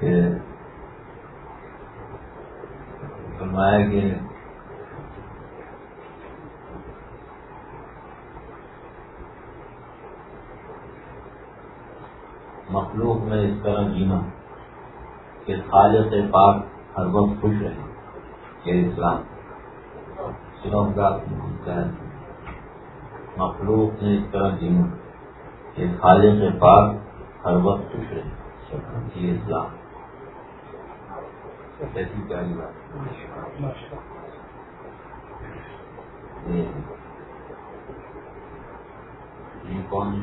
کہ فرمایا کہ مخلوق میں اس طرح جینا کہ خالق پاک ہر وقت خوش رہے یہ اسلام سنو کا مخلوق میں اس طرح جینا کہ خالق پاک ہر وقت خوش رہے یہ اسلام۔ ایسی پیاری بات۔ یہ کون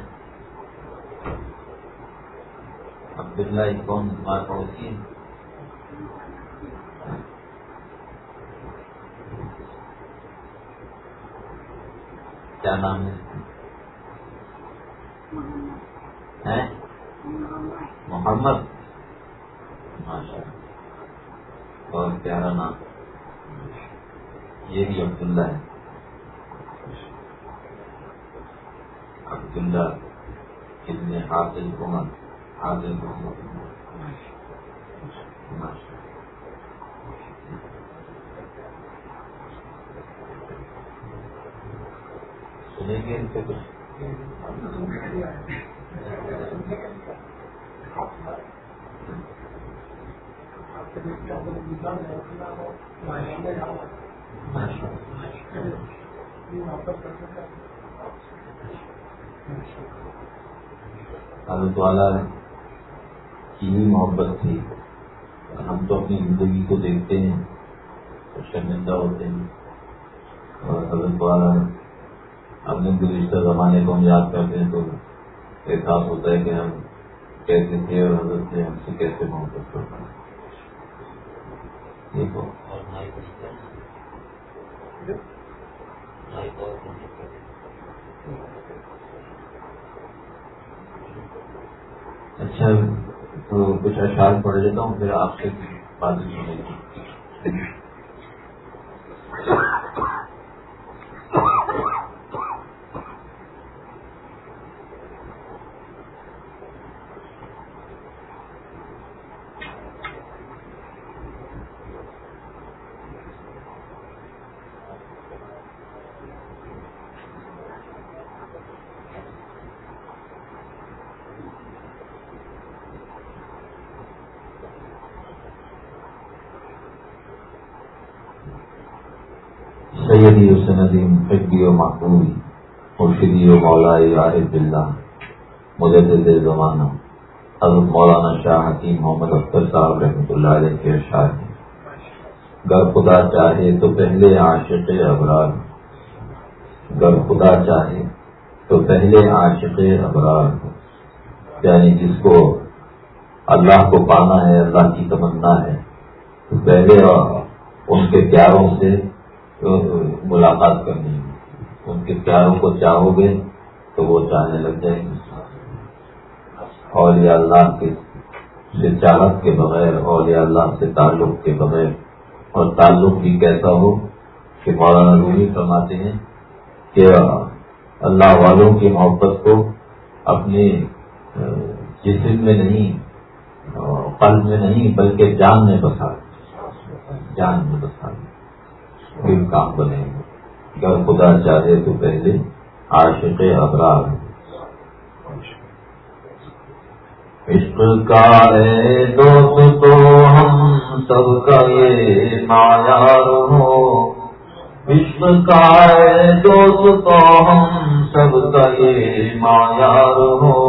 عبداللہ کون؟ مار پڑوسی کیا نام ہے؟ محمد۔ ماشاء بہت پیارا نام۔ یہ بھی عبداللہ ہے۔ عبداللہ کتنے حافظ عمر حاضر سنیں گے ان سے کچھ؟ حضرت والا چینی محبت تھی ہم تو اپنی زندگی کو دیکھتے ہیں تو شرمندہ ہوتے ہیں۔ اور حضرت والا اپنے گزشتہ زمانے کو ہم یاد کرتے ہیں تو احساس ہوتا ہے کہ ہم کیسے تھے اور حضرت سے ہم سے کیسے محبت کرتے ہیں۔ دیکھو۔ اچھا تو کچھ اشعار پڑھ لیتا ہوں پھر آپ سے بات سنے گی سیدی و فکری و محبوبی مرشدی و مولائی عارف اللہ مجدد زمانہ، حضرت مولانا شاہ حکیم محمد اختر صاحب رحمۃ اللہ علیہ کے اشعار ہیں۔ گر خدا چاہے تو پہلے عاشق ابرار۔ گر خدا چاہے تو پہلے عاشق ابرار۔ یعنی جس کو اللہ کو پانا ہے، اللہ کی تمنا ہے، تو پہلے ان کے پیاروں سے ملاقات کرنی ہے۔ ان کے پیاروں کو چاہو گے تو وہ چاہنے لگ جائیں گے۔ اور یا اللہ کے سے چاہت کے بغیر اور یا اللہ سے تعلق کے بغیر۔ اور تعلق بھی کیسا ہو کہ مولانا رومی فرماتے ہیں کہ اللہ والوں کی محبت کو اپنے جسم میں نہیں، قلب میں نہیں، بلکہ جان میں بسا۔ جان میں بسا۔ پھر کام بنے گا اگر خدا چاہے تو پہلے عاشق ابرار عشق کا ہے دوست تو ہم سب کا یہ معیار ہو عشق کا ہے دوست تو ہم سب کا یہ معیار ہو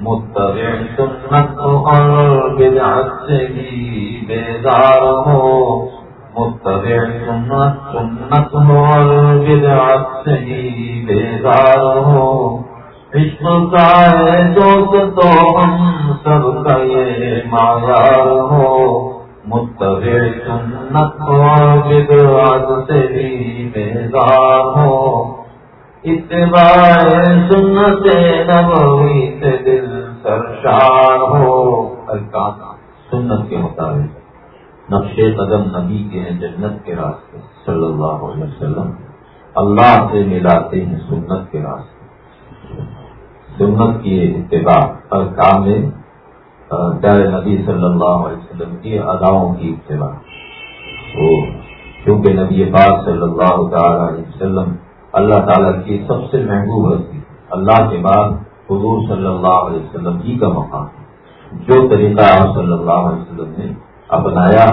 متبع سنت اور بدعت سے بھی بیدار ہو۔ متبع سنت سنت ہو اور سے بھی بیدار ہو عشق کا ہے دوست تو ہم سب کا یہ معیار ہو متبع سنت ہو اور سے بھی بیدار ہو اتباع سنت نبوی سے دل سرشار ہو. الکام سنت کے مطابق. نقش قدم نبی کے ہیں، جنت کے راستے، صلی اللہ علیہ وسلم۔ اللہ سے ملاتے ہیں سنت کے راستے۔ سنت کی اتباع ہر کام میں پیارے نبی صلی اللہ علیہ وسلم کی اداؤں کی ابتدا وہ کیونکہ نبی پاک صلی اللہ تعالی علیہ وسلم اللہ تعالیٰ کی سب سے محبوب ہستی اللہ کے بعد حضور صلی اللہ علیہ وسلم ہی کا مقام۔ جو طریقہ آپ صلی اللہ علیہ وسلم نے اپنایا،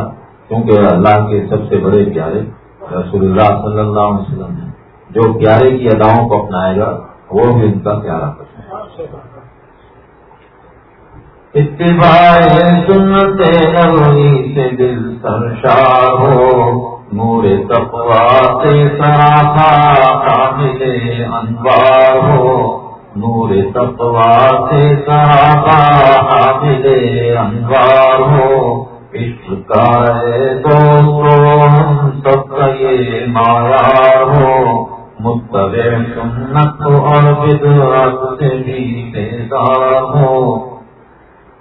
کیونکہ اللہ کے سب سے بڑے پیارے رسول اللہ صلی اللہ علیہ وسلم نے جو پیارے کی اداؤں کو اپنائے گا، وہ بھی ان کا پیارا اتباع سنتے سے دل سرشار ہو، نور تقوا سے سراپا کامل انوار ہو۔ نور تقوا سے سراپا کامل انوار ہو۔ عشق کا دوستوں سب کا یہ مایا ہو متبع سنت اور بدعت سے بھی بیدار ہو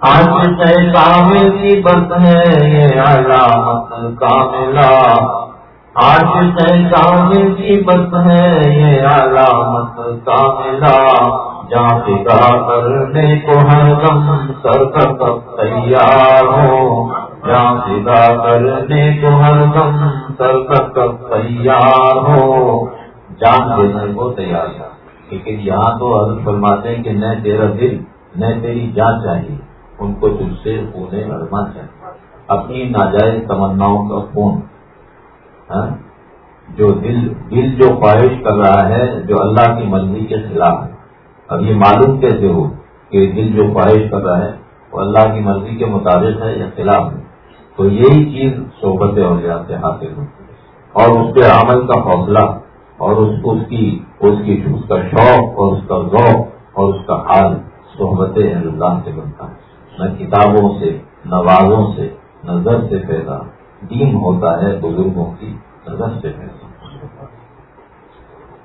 آج سے کامل کی بس ہے یہ علامت کاملا آج سے کامل کی بس ہے یہ علامت کاملا جا پا کرنے کو ہر دم سر کب تیار ہو جا پا کرنے کو ہر دم سر تیار ہو جان دینے کو تیار تھا لیکن یہاں تو حضرت فرماتے ہیں کہ نہ تیرا دل نہ تیری جان چاہیے ان کو تجھ سے پونے لڑنا چاہیے اپنی ناجائز تمناؤں کا خون جو دل دل جو خواہش کر رہا ہے جو اللہ کی مرضی کے خلاف ہے اب یہ معلوم کیسے ہو کہ دل جو خواہش کر رہا ہے وہ اللہ کی مرضی کے مطابق ہے یا خلاف ہے تو یہی چیز صحبت ہو جاتے حاصل ہوتی ہے۔ اور اس کے عمل کا حوصلہ اور اس اس کی اس کی، اس کا شوق، اور اس کا ذوق، اور اس کا حال صحبت اللہ سے بنتا ہے۔ نہ کتابوں سے، نہ واضوں سے نظر سے پیدا۔ دین ہوتا ہے بزرگوں کی نظر سے پیدا۔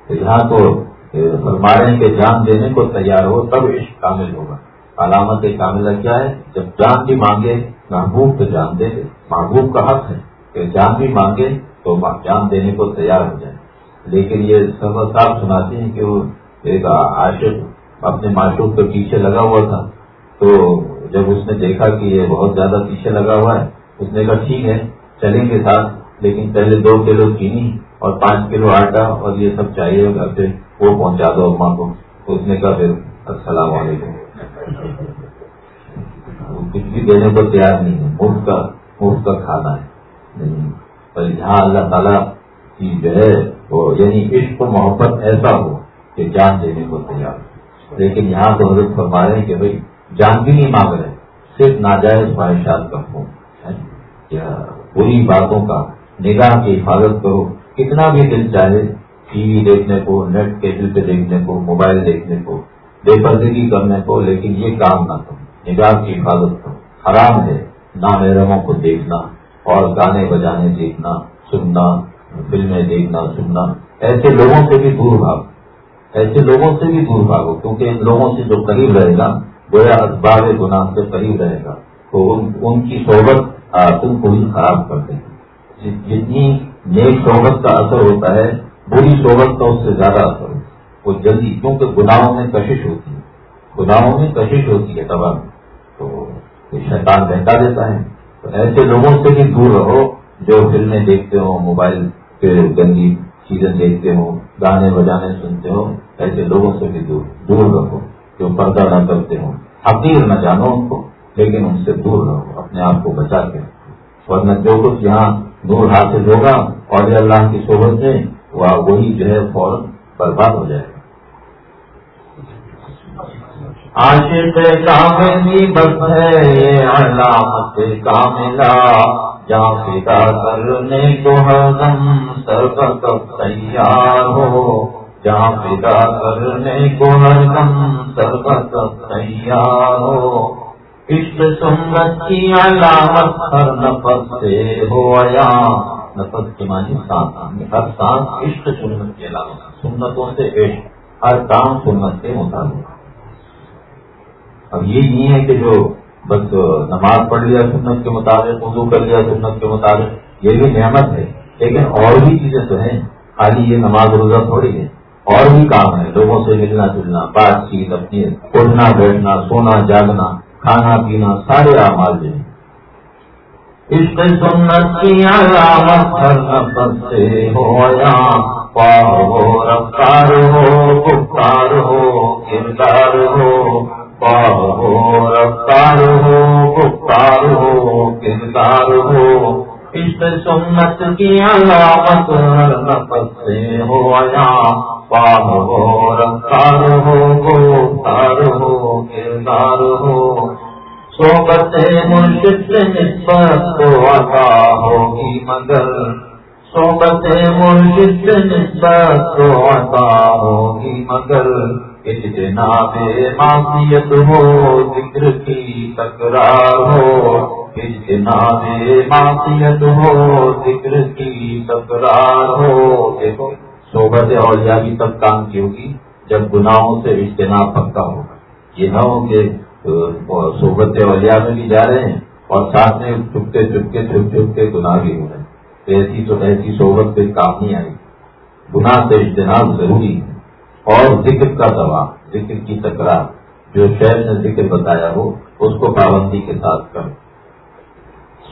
تو یہاں تو فرمارے کے جان دینے کو تیار ہو تب عشق کامل ہوگا۔ علامت کاملہ کیا ہے؟ جب جان بھی مانگے محبوب تو جان دے دے محبوب کا حق ہے۔ کہ جان بھی مانگے تو جان دینے کو تیار ہو جائے۔ لیکن یہ سب صاحب سناتے ہیں کہ وہ ایک عاشق اپنے معشوق کے پیچھے لگا ہوا تھا۔ تو جب اس نے دیکھا کہ یہ بہت زیادہ پیچھے لگا ہوا ہے، اس نے کہا، ٹھیک ہے، چلیں گے ساتھ۔ لیکن پہلے دو کلو چینی اور پانچ کلو آٹا اور یہ سب چاہیے گھر سے، وہ پہنچا دو اما کو اس نے کہا، پھر السلام علیکم۔ کچھ بھی دینے کو تیار نہیں ہے۔ مفت کا مفت کا کھانا ہے۔ نہیں۔ پر یہاں اللہ تعالیٰ کی جو ہے وہ یعنی عشق و محبت ایسا ہو کہ جان دینے کو تیار لیکن یہاں تو حضرت فرما رہے ہیں کہ بھائی جان بھی نہیں مانگ رہے، صرف ناجائز خواہشات کا خون یا بری باتوں کا نگاہ کی حفاظت کرو۔ کتنا بھی دل چاہے، ٹی وی دیکھنے کو، نیٹ کیبل پہ دیکھنے کو، موبائل دیکھنے کو، بے پردگی کرنے کو، لیکن یہ کام نہ کرو۔ نگاہ کی حفاظت حرام ہے نامحرموں کو دیکھنا اور گانے بجانے دیکھنا، سننا، فلمیں دیکھنا، سننا۔ ایسے لوگوں سے بھی دور بھاگو۔ ایسے لوگوں سے بھی دور بھاگو، کیونکہ ان لوگوں سے جو قریب رہے گا، گویا اسباب گناہ سے قریب رہے گا۔ تو ان کی صحبت تم کو ہی خراب کر دیں گے جتنی نیک صحبت کا اثر ہوتا ہے، بری صحبت کا اس سے زیادہ اثر ہوتا ہے۔ وہ جلدی، کیونکہ گناہوں میں کشش ہوتی ہے۔ گناہوں میں کشش ہوتی ہے تباہ۔ تو شیطان بہتا دیتا ہے۔ تو ایسے لوگوں سے بھی دور رہو جو فلمیں دیکھتے ہو موبائل پہ گندی چیزیں دیکھتے ہو گانے بجانے سنتے ہو ایسے لوگوں سے بھی دور دور رہو جو پردہ نہ کرتے ہوں۔ حقیر نہ جانو ان کو، لیکن ان سے دور رہو، اپنے آپ کو بچا کے ورنہ جو کچھ یہاں دور حاصل ہوگا، اور اللہ کی صحبت سے وہی جو ہے فوراً برباد ہو جائے گا۔ عاشق کاملی بس ہے، یہ علامت کاملا جہاں فدا کرنے کو ہر سر پر کب تیار ہو۔ جہاں پیدا کرنے کو ہر دم سربت تیار ہو۔ عشق سنت کی علامت ہر نفس سے ہو آیا۔ نفس کے معنی سانس ہر سانس عشق سنت کی علامت سنتوں سے عشق، ہر کام سنت کے مطابق اب یہ نہیں ہے کہ جو بس نماز پڑھ لیا سنت کے مطابق، وضو کر لیا سنت کے مطابق، یہ بھی نعمت ہے۔ لیکن اور بھی چیزیں تو ہیں، خالی یہ نماز روزہ تھوڑی ہے۔ اور بھی کام ہے، لوگوں سے ملنا جلنا، بات چیت اپنی، اٹھنا، بیٹھنا، سونا، جاگنا، کھانا پینا، سارے اعمال جو ہیں۔ عشق سنت کی علامت ہر نفس سے ہو یا ہو، رفتار ہو گفتار ہو، کردار ہو۔ ہو رفتار ہو گفتار ہو کردار ہو عشق سنت کی علامت ہر نفس سے ہو آیا یا ہو رفتار ہو گفتار ہو کردار ہو صحبت مرشد سے نسبت تو عطا ہوگی مگر صحبت مرشد سے نسبت تو عطا ہوگی مگر اجتناب معصیت ہو، ذکر کی تکرار ہو۔ اجتناب معصیت ہو، ذکر کی تکرار ہو۔ دیکھو، صحبت اور جاگی تب کام کی؟ ہوگی جب گناہوں سے اجتناب پکا ہوگا۔ یہ نہ ہو کہ صحبت وجہ میں بھی جا رہے ہیں اور ساتھ میں چپتے چپکے چھپ چھپ کے گناہ بھی ہو رہے ہیں۔ ایسی تو ایسی صحبت پہ کام نہیں آئی گناہ سے اجتناب ضروری ہے۔ اور ذکر کا دوا، ذکر کی تکرار، جو شہر نے ذکر بتایا ہو، اس کو پابندی کے ساتھ کر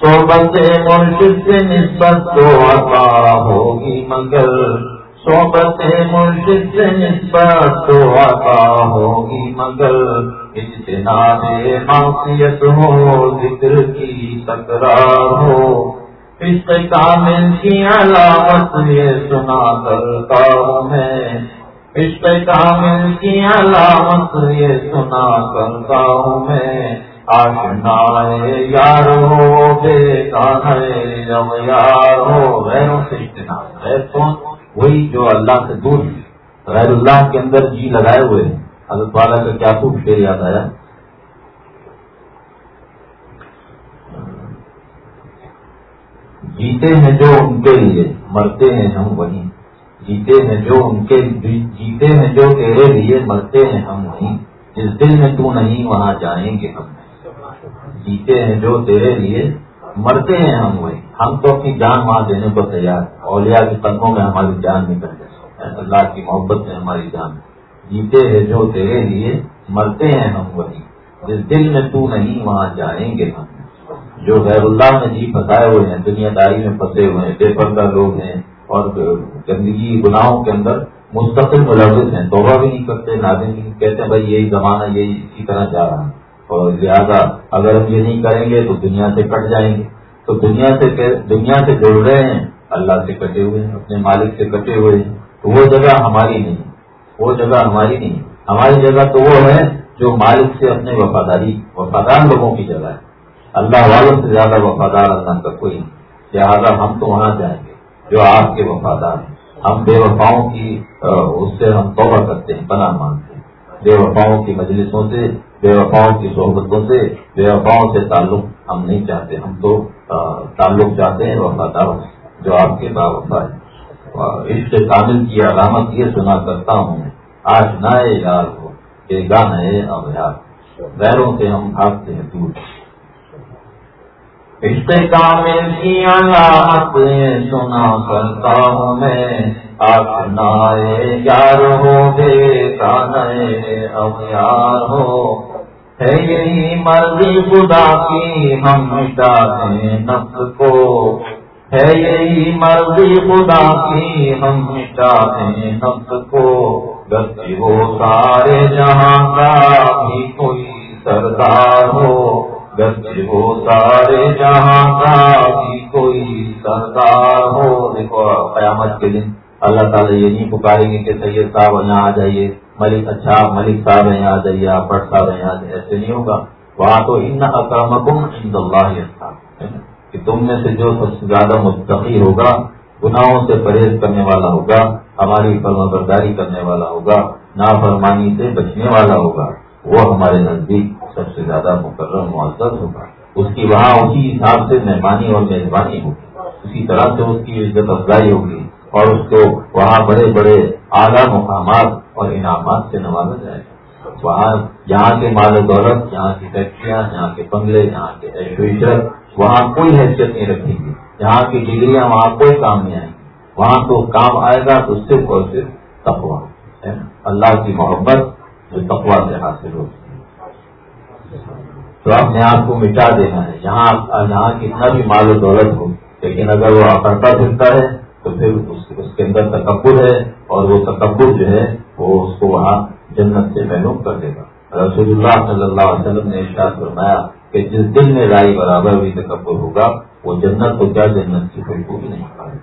صحبت مرشد سے نسبت تو آتا ہوگی، مگر صحبت مرشد سے نسبت تو آتا ہوگی، مگر اجتناب معصیت ہو، ذکر کی تکرار ہو۔ عشق کامل کی علامت یہ سنا کرتا ہوں میں عشق کامل کی علامت یہ سنا کرتا ہوں میں۔ آشنا یار ہو بے اب یار ہو غیروں سے اجتناب غیر کون وہی جو اللہ سے دور غیر اللہ کے اندر جی لگائے ہوئے ہیں۔ حضرت والا کا کیا خوب شیر یاد آیا۔ جیتے ہیں جو ان کے لیے، مرتے ہیں ہم وہیں جیتے ہیں جو ان کے جیتے ہیں جو تیرے لیے مرتے ہیں ہم وہیں جس دل میں تو نہیں وہاں جائیں گے ہم۔ جیتے ہیں جو تیرے لیے مرتے ہیں ہم وہیں ہم تو اپنی جان وہاں دینے کو تیار اولیاء کے قدموں میں ہماری جان نکل جائے۔ اللہ کی محبت میں ہماری جان۔ جیتے ہیں جو تیرے لیے مرتے ہیں ہم وہی جس دل میں تو نہیں وہاں جائیں گے ہم۔ جو غیر اللہ میں جی پھنسائے ہوئے ہیں، دنیا داری میں پھنسے ہوئے ہیں، بے پردہ لوگ ہیں اور گندگی گناہوں کے اندر مستقل ملوث ہیں۔ توبہ بھی نہیں کرتے نادن کہتے ہیں بھائی یہی زمانہ، یہی اسی طرح جا رہا ہے۔ اور لہٰذا اگر ہم یہ نہیں کریں گے تو دنیا سے کٹ جائیں گے۔ تو دنیا سے دنیا سے جڑ رہے ہیں، اللہ سے کٹے ہوئے ہیں، اپنے مالک سے کٹے ہوئے ہیں۔ تو وہ جگہ ہماری نہیں وہ جگہ ہماری نہیں ہماری جگہ تو وہ ہے جو مالک سے اپنے وفاداری، وفادار لوگوں کی جگہ ہے۔ اللہ والوں سے زیادہ وفادار اللہ کا کوئی نہیں۔ لہٰذا ہم تو وہاں جائیں گے۔ جو آپ کے وفادار ہیں۔ ہم بے وفاؤں کی اس سے ہم توبہ کرتے ہیں بنا مانتے ہیں۔ بے وفاؤں کی مجلسوں سے بے وفاؤں کی صحبتوں سے بے وفاؤں سے تعلق ہم نہیں چاہتے۔ ہم تو تعلق چاہتے ہیں، وفادار جو آپ کے با وفا ہے عشق کامل کی علامت یہ سنا کرتا ہوں آج نئے یار ہو، کہ گانے اب یار غیروں سے ہم بھاگتے ہیں دور۔ عشق کی علامت سنا کرتا ہوں میں آج نئے یار ہو بے گانے اب یار ہو ہے یہی مرضی خدا کی ہم مٹا دیں نفس کو ہے۔ یہی مرضی خدا کی ہم مٹاتے نفس کو گتی ہو سارے جہاں کا بھی کوئی سردار ہو گتی ہو سارے جہاں کا بھی کوئی سردار ہو۔ دیکھو، قیامت کے دن اللہ تعالیٰ یہ نہیں پکاریں گے کہ سید صاحب یہاں آ جائیے، ملک اچھا ملک صاحب یہاں آ جائیے، آپ بٹ صاحب یہاں آ جائیے۔ ایسے نہیں ہوگا۔ وہاں تو ان اکرمکم عند اللہ کہ تم میں سے جو سب سے زیادہ مستقی ہوگا، گناہوں سے پرہیز کرنے والا ہوگا، ہماری فرما برداری کرنے والا ہوگا، نافرمانی سے بچنے والا ہوگا، وہ ہمارے نزدیک سب سے زیادہ مقرر معذر ہوگا۔ اس کی وہاں اسی حساب سے مہربانی اور مہربانی ہوگی۔ اسی طرح سے اس کی عزت افزائی ہوگی اور اس کو وہاں بڑے بڑے اعلیٰ مقامات اور انعامات سے نوازا جائے گا۔ وہاں یہاں کے مال و دولت یہاں کی فیکٹریاں یہاں کے بنگلے یہاں کے ایشویشر وہاں کوئی حیثیت نہیں رکھیں گی۔ یہاں کی ڈگریاں، وہاں کوئی کام نہیں آئیں گی۔ وہاں تو کام آئے گا تو صرف اور صرف تقوا اللہ کی محبت جو تقوا سے حاصل ہوتی تو اپنے آپ کو مٹا دینا ہے۔ یہاں یہاں کتنا بھی مال و دولت ہو، لیکن اگر وہ کرتا پھرتا ہے، تو پھر اس کے اندر تکبر ہے اور وہ تکبر جو ہے، وہ اس کو وہاں جنت سے محروم کر دے گا۔ رسول اللہ صلی اللہ علیہ وسلم نے ارشاد فرمایا کہ جس دن میں رائی برابر بھی تکبر ہوگا، وہ جنت تو کیا جنت کی کوئی بھی نہیں پائے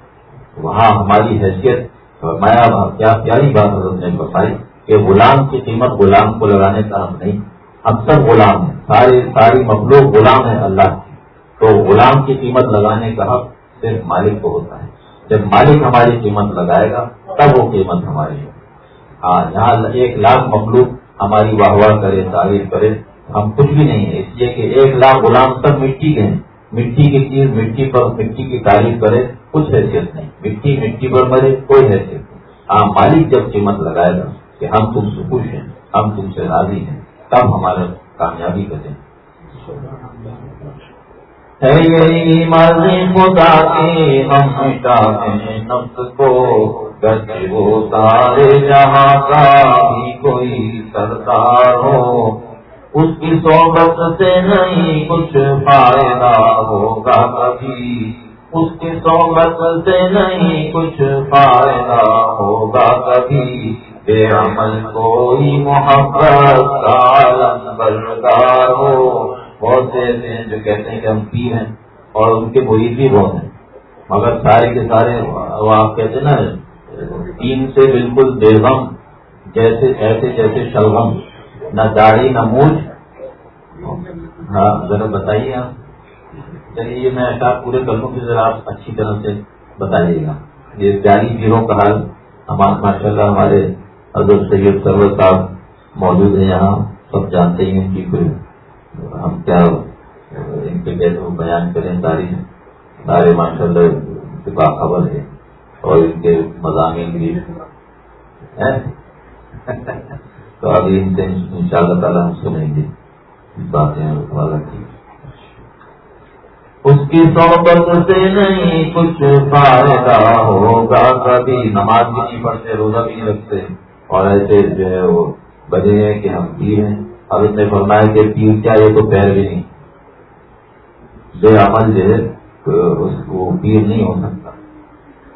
وہاں ہماری حیثیت، فرمایا کیا پیاری بات حضرت نے بتائی کہ غلام کی قیمت غلام کو لگانے کا ہم نہیں۔ ہم سب غلام ہیں۔ ساری ساری مخلوق غلام ہے اللہ کی۔ تو غلام کی قیمت لگانے کا حق صرف مالک کو ہوتا ہے۔ جب مالک ہماری قیمت لگائے گا، تب وہ قیمت ہماری ہے ہاں یہاں ایک لاکھ مخلوق ہماری واہ واہ کرے، تعریف کرے، ہم کچھ بھی نہیں ہے اس لیے کہ ایک لاکھ غلام سب مٹی کے ہیں۔ مٹی کی چیز مٹی پر مٹی کی تعریف کرے، کچھ حیثیت نہیں۔ مٹی مٹی پر مرے، کوئی حیثیت نہیں۔ ہاں مالک جب قیمت لگائے گا کہ ہم تم سے خوش ہیں، ہم تم سے راضی ہیں۔ تب ہمارا کامیابی کریں مرضی خدا کی، ہم نفس کو۔ وہ سارے جہاں کا بھی کوئی سردار ہو۔ اس کی صحبت سے نہیں کچھ فائدہ ہوگا کبھی۔ اس کی صحبت سے نہیں کچھ فائدہ ہوگا کبھی۔ بے عمل کوئی محبت کا بردار ہو بہت سے ایسے ہیں جو کہتے ہیں کہ ہم پی ہیں اور ان کے مرید بھی بہت ہیں۔ مگر سارے کے سارے وہ آپ کہتے ہیں نا تین سے بالکل بے غم جیسے، ایسے جیسے شلغم، نہ داڑھی، نہ مونج ہاں ذرا بتائیے آپ۔ چلیے، یہ میں ایسا پورے کروں کہ ذرا آپ اچھی طرح سے بتائیے گا۔ یہ جاری گیروں کا حال، ہمارے ماشاء اللہ ہمارے حضرت سید سرور صاحب موجود ہیں یہاں، سب جانتے ہیں ان کی کوئی ہم کیا ان کے کیسے بیان کریں، تاریخ سارے ماشاء اللہ سے باخبر ہے اور ان کے مضامین بھی تو ابھی ان سے ان شاء اللہ تعالیٰ ہم سنیں گے۔ باتیں والا کی اس کی صحبت سے نہیں کچھ فائدہ ہوگا، کبھی نماز بھی نہیں پڑھتے، روزہ بھی نہیں رکھتے۔ اور ایسے جو ہے وہ بجے ہیں کہ ہم پیر ہیں۔ اب اس نے فرمایا کہ پیر کیا یہ تو پیر بھی نہیں۔ بے عمل جو ہے، اس کو پیر نہیں ہو سکتا۔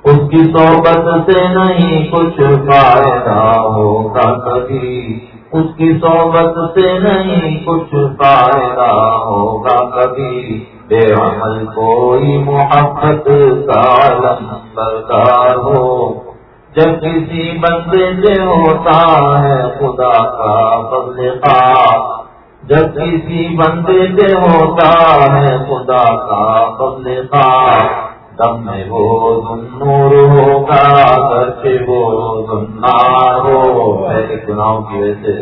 اس کی صحبت سے نہیں کچھ فائدہ ہوگا کبھی۔ اس کی صحبت سے نہیں کچھ فائدہ ہوگا کبھی۔ بے عمل کوئی محبت کا سردار ہو۔ جب کسی بندے سے ہوتا ہے خدا کا بدل جب کسی بندے سے ہوتا ہے خدا کا بدل تب میں وہ نور ہوگا سے وہ دنار ہو۔ پہلے گناہوں کی وجہ سے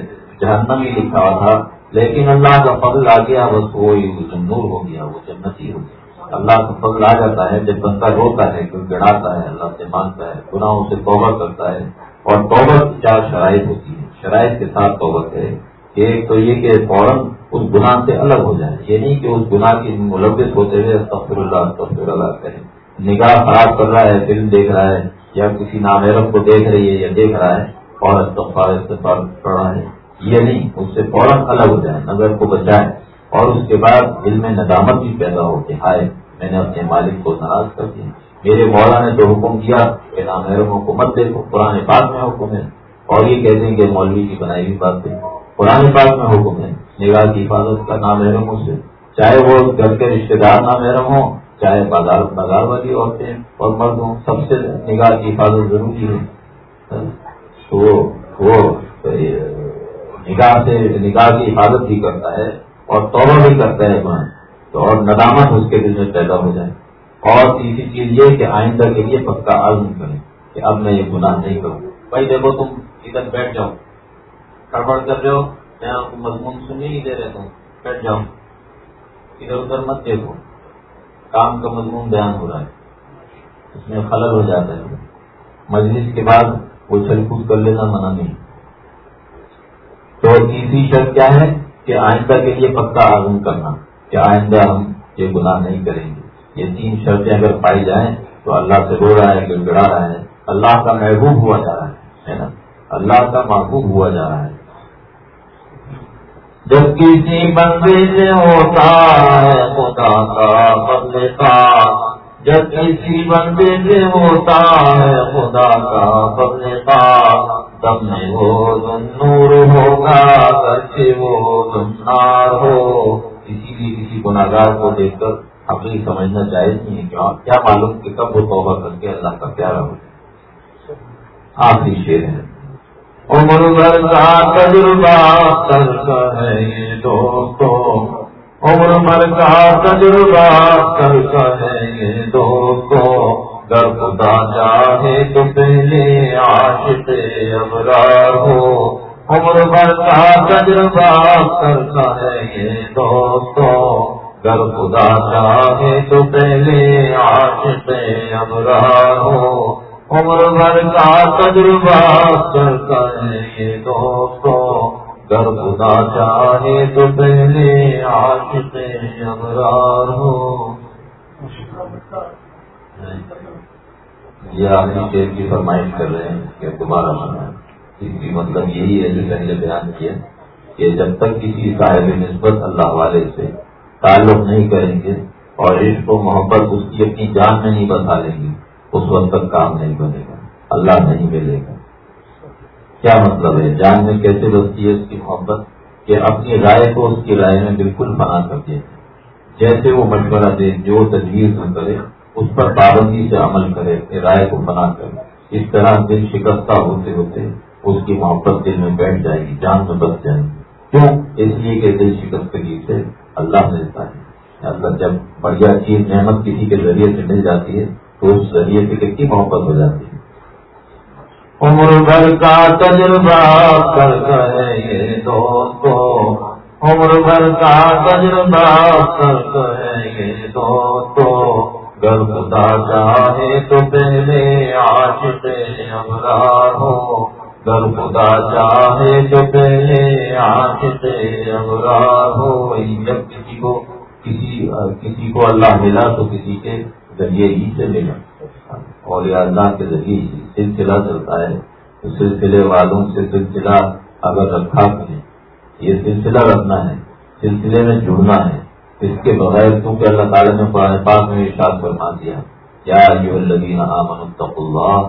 جہنم ہی لکھا تھا، لیکن اللہ کا فضل آ گیا، بس وہی نور ہو گیا، وہ جنتی ہو گیا۔ اللہ کا فضل آ جاتا ہے، جب بندہ روتا ہے، کوئی گڑاتا ہے، اللہ سے مانگتا ہے، گناہوں سے توبہ کرتا ہے، اور توبہ کی چار شرائط ہوتی ہے شرائط کے ساتھ توبہ کرے کہ ایک تو یہ کہ فوراً اس گناہ سے الگ ہو جائے۔ یہ نہیں کہ اس گناہ کی ملوث ہوتے ہوئے استغفر اللہ استغفر اللہ کریں نگاہ خراب کر رہا ہے، فلم دیکھ رہا ہے، یا کسی نامیرم کو دیکھ رہی ہے یا دیکھ رہا ہے، اور استفار استفار کر رہا ہے۔ یہ نہیں، اس سے فوراً الگ ہو جائے، نظر کو بچائے۔ اور اس کے بعد دل میں ندامت بھی پیدا ہو کہ ہائے میں نے اپنے مالک کو ناراض کر دیا۔ میرے مولا نے تو حکم کیا، کہ نامیرموں کو مت دیکھو پرانے بات میں حکم ہے۔ اور یہ کہتے ہیں کہ مولوی کی بنائی ہوئی بات ہے۔ پرانے بات میں حکم ہے نگاہ کی حفاظت کا نام محرم سے چاہے وہ گھر کے رشتے دار نام محرم ہوں چاہے بازار بازار والی عورتیں اور مرد ہوں، سب سے نگاہ کی حفاظت ضروری ہے۔ تو وہ نگاہ سے، نگاہ کی حفاظت بھی کرتا ہے۔ اور توبہ بھی کرتا ہے تو اور ندامت اس کے دل میں پیدا ہو جائے۔ اور تیسری چیز یہ کہ آئندہ کے لیے پکا عزم کریں کہ اب میں یہ گناہ نہیں کروں۔ بھائی دیکھو تم ادھر بیٹھ جاؤ۔ گڑبڑ کر رہے ہو، میں آپ کو مضمون سننے نہیں دے رہے تم بیٹھ جاؤ۔ ادھر ادھر مت دیکھو۔ کام کا مضمون بیان ہو رہا ہے۔ اس میں خلل ہو جاتا ہے۔ مجلس کے بعد وہ چل کود کر لینا منع نہیں۔ تو تیسری شرط کیا ہے؟ کہ آئندہ کے لیے پکا عزم کرنا، کہ آئندہ ہم یہ گناہ نہیں کریں گے۔ یہ تین شرطیں اگر پائی جائیں تو اللہ سے رو رہا ہے گڑ گڑا رہا ہے۔ اللہ کا محبوب ہوا جا رہا ہے نا؟ اللہ کا محبوب ہوا جا رہا ہے۔ جب کسی بندے سے ہوتا ہے، خدا کا بندے کا جب کسی بندے سے ہوتا ہے، خدا کا بندے کا تب میں وہ تم نور ہوگا کرتے وہ تم نار ہو کسی بھی کسی گناگار کو دیکھ کر اپنی سمجھنا جائز نہیں ہے کہ کیا معلوم کہ کب وہ توبہ کر کے اللہ کا پیارا ہو آخری شیر ہے عمر بھر کا تجربہ کر ہے یہ دوستوں عمر بھر کا تجربہ کر ہے یہ دوستوں گر خدا چاہے تو پہلے عاشق ابرار ہو عمر بھر کا تجربہ کرتا ہے یہ دوستوں گر خدا چاہے تو پہلے عاشق ابرار ہو عمر بھر کا تجربہ کرتا ہے یہ دوستوں گر خدا چاہے تو پہلے عاشق ابرار ہو یہ آدمی شیر کی فرمائش کر رہے ہیں کہ دوبارہ سنا اس کی مطلب یہی ہے جو پہلے بیان کیا کہ جب تک کسی صاحب نسبت اللہ والے سے تعلق نہیں کریں گے اور عشق و محبت اس کی اپنی جان میں نہیں بتا لیں گے، اس وقت تک کام نہیں بنے گا، اللہ نہیں ملے گا۔ کیا مطلب ہے؟ جان میں کیسے بستی ہے اس کی محبت کہ اپنی رائے کو اس کی رائے میں بالکل بنا کر دے جیسے وہ مشورہ دے، جو تجویز نہ کرے اس پر پابندی سے عمل کرے، اپنی رائے کو بنا کر اس طرح دل شکستہ ہوتے ہوتے اس کی محبت دل میں بیٹھ جائے گی، جان میں بس جائے گی۔ کیوں؟ اس لیے کہ دل شکستگی سے اللہ ملتا ہے۔ اللہ، جب بڑھیا چیز، نعمت کسی کے ذریعے سے مل جاتی ہے، تو اس ذریعے سے کتنی محبت ہو جاتی ہے۔ عمر بھر کا تجربہ کر گئے دوستو، عمر بھر کا تجربہ کر گئے دوستو۔ گر خدا چاہے تو پہلے عاشق ابرار ہو۔ گر خدا چاہے تو پہلے عاشق ابرار ہو۔ جب کسی کو، کسی کسی کو اللہ ملا تو کسی کے ذریعے ہی سے ملا اور یہ اللہ کے ذریعے سلسلہ چلتا ہے۔ تو سلسلے والوں سے سلسلہ اگر رکھا ہے، یہ سلسلہ رکھنا ہے، سلسلے میں جڑنا ہے۔ اس کے بغیر کیونکہ اللہ تعالیٰ نے قرآن پاک میں ارشاد فرما دیا کیا جو الدین امن الطف اللہ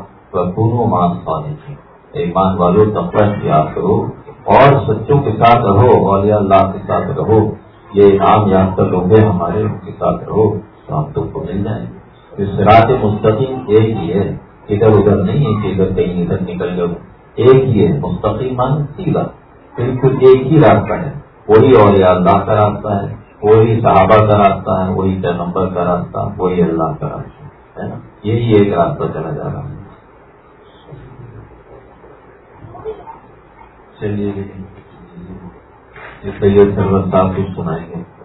و مان صالحین ایمان والو، تقوی اختیار کرو اور سچوں کے ساتھ رہو اور اللہ کے ساتھ رہو۔ یہ انعام یافتہ لوگ ہیں ہمارے ان کے ساتھ رہو۔ تو ہم تم کو مل جائیں۔ گے رات مستقیم ایک ہی ہے، ادھر ادھر نہیں ہے کہ ادھر کہیں ادھر نکل جاؤ ایک ہی ہے مستقیم سیدھا، بالکل ایک ہی راستہ ہے۔ وہی اور اللہ کا راستہ ہے۔ وہی صحابہ کا راستہ ہے، وہی پیغمبر کا راستہ، وہی اللہ کا راستہ، ہے نا؟ یہی ایک راستہ چلا جا رہا ہے۔ چلیے سید سرور صاحب کچھ سنائیں گے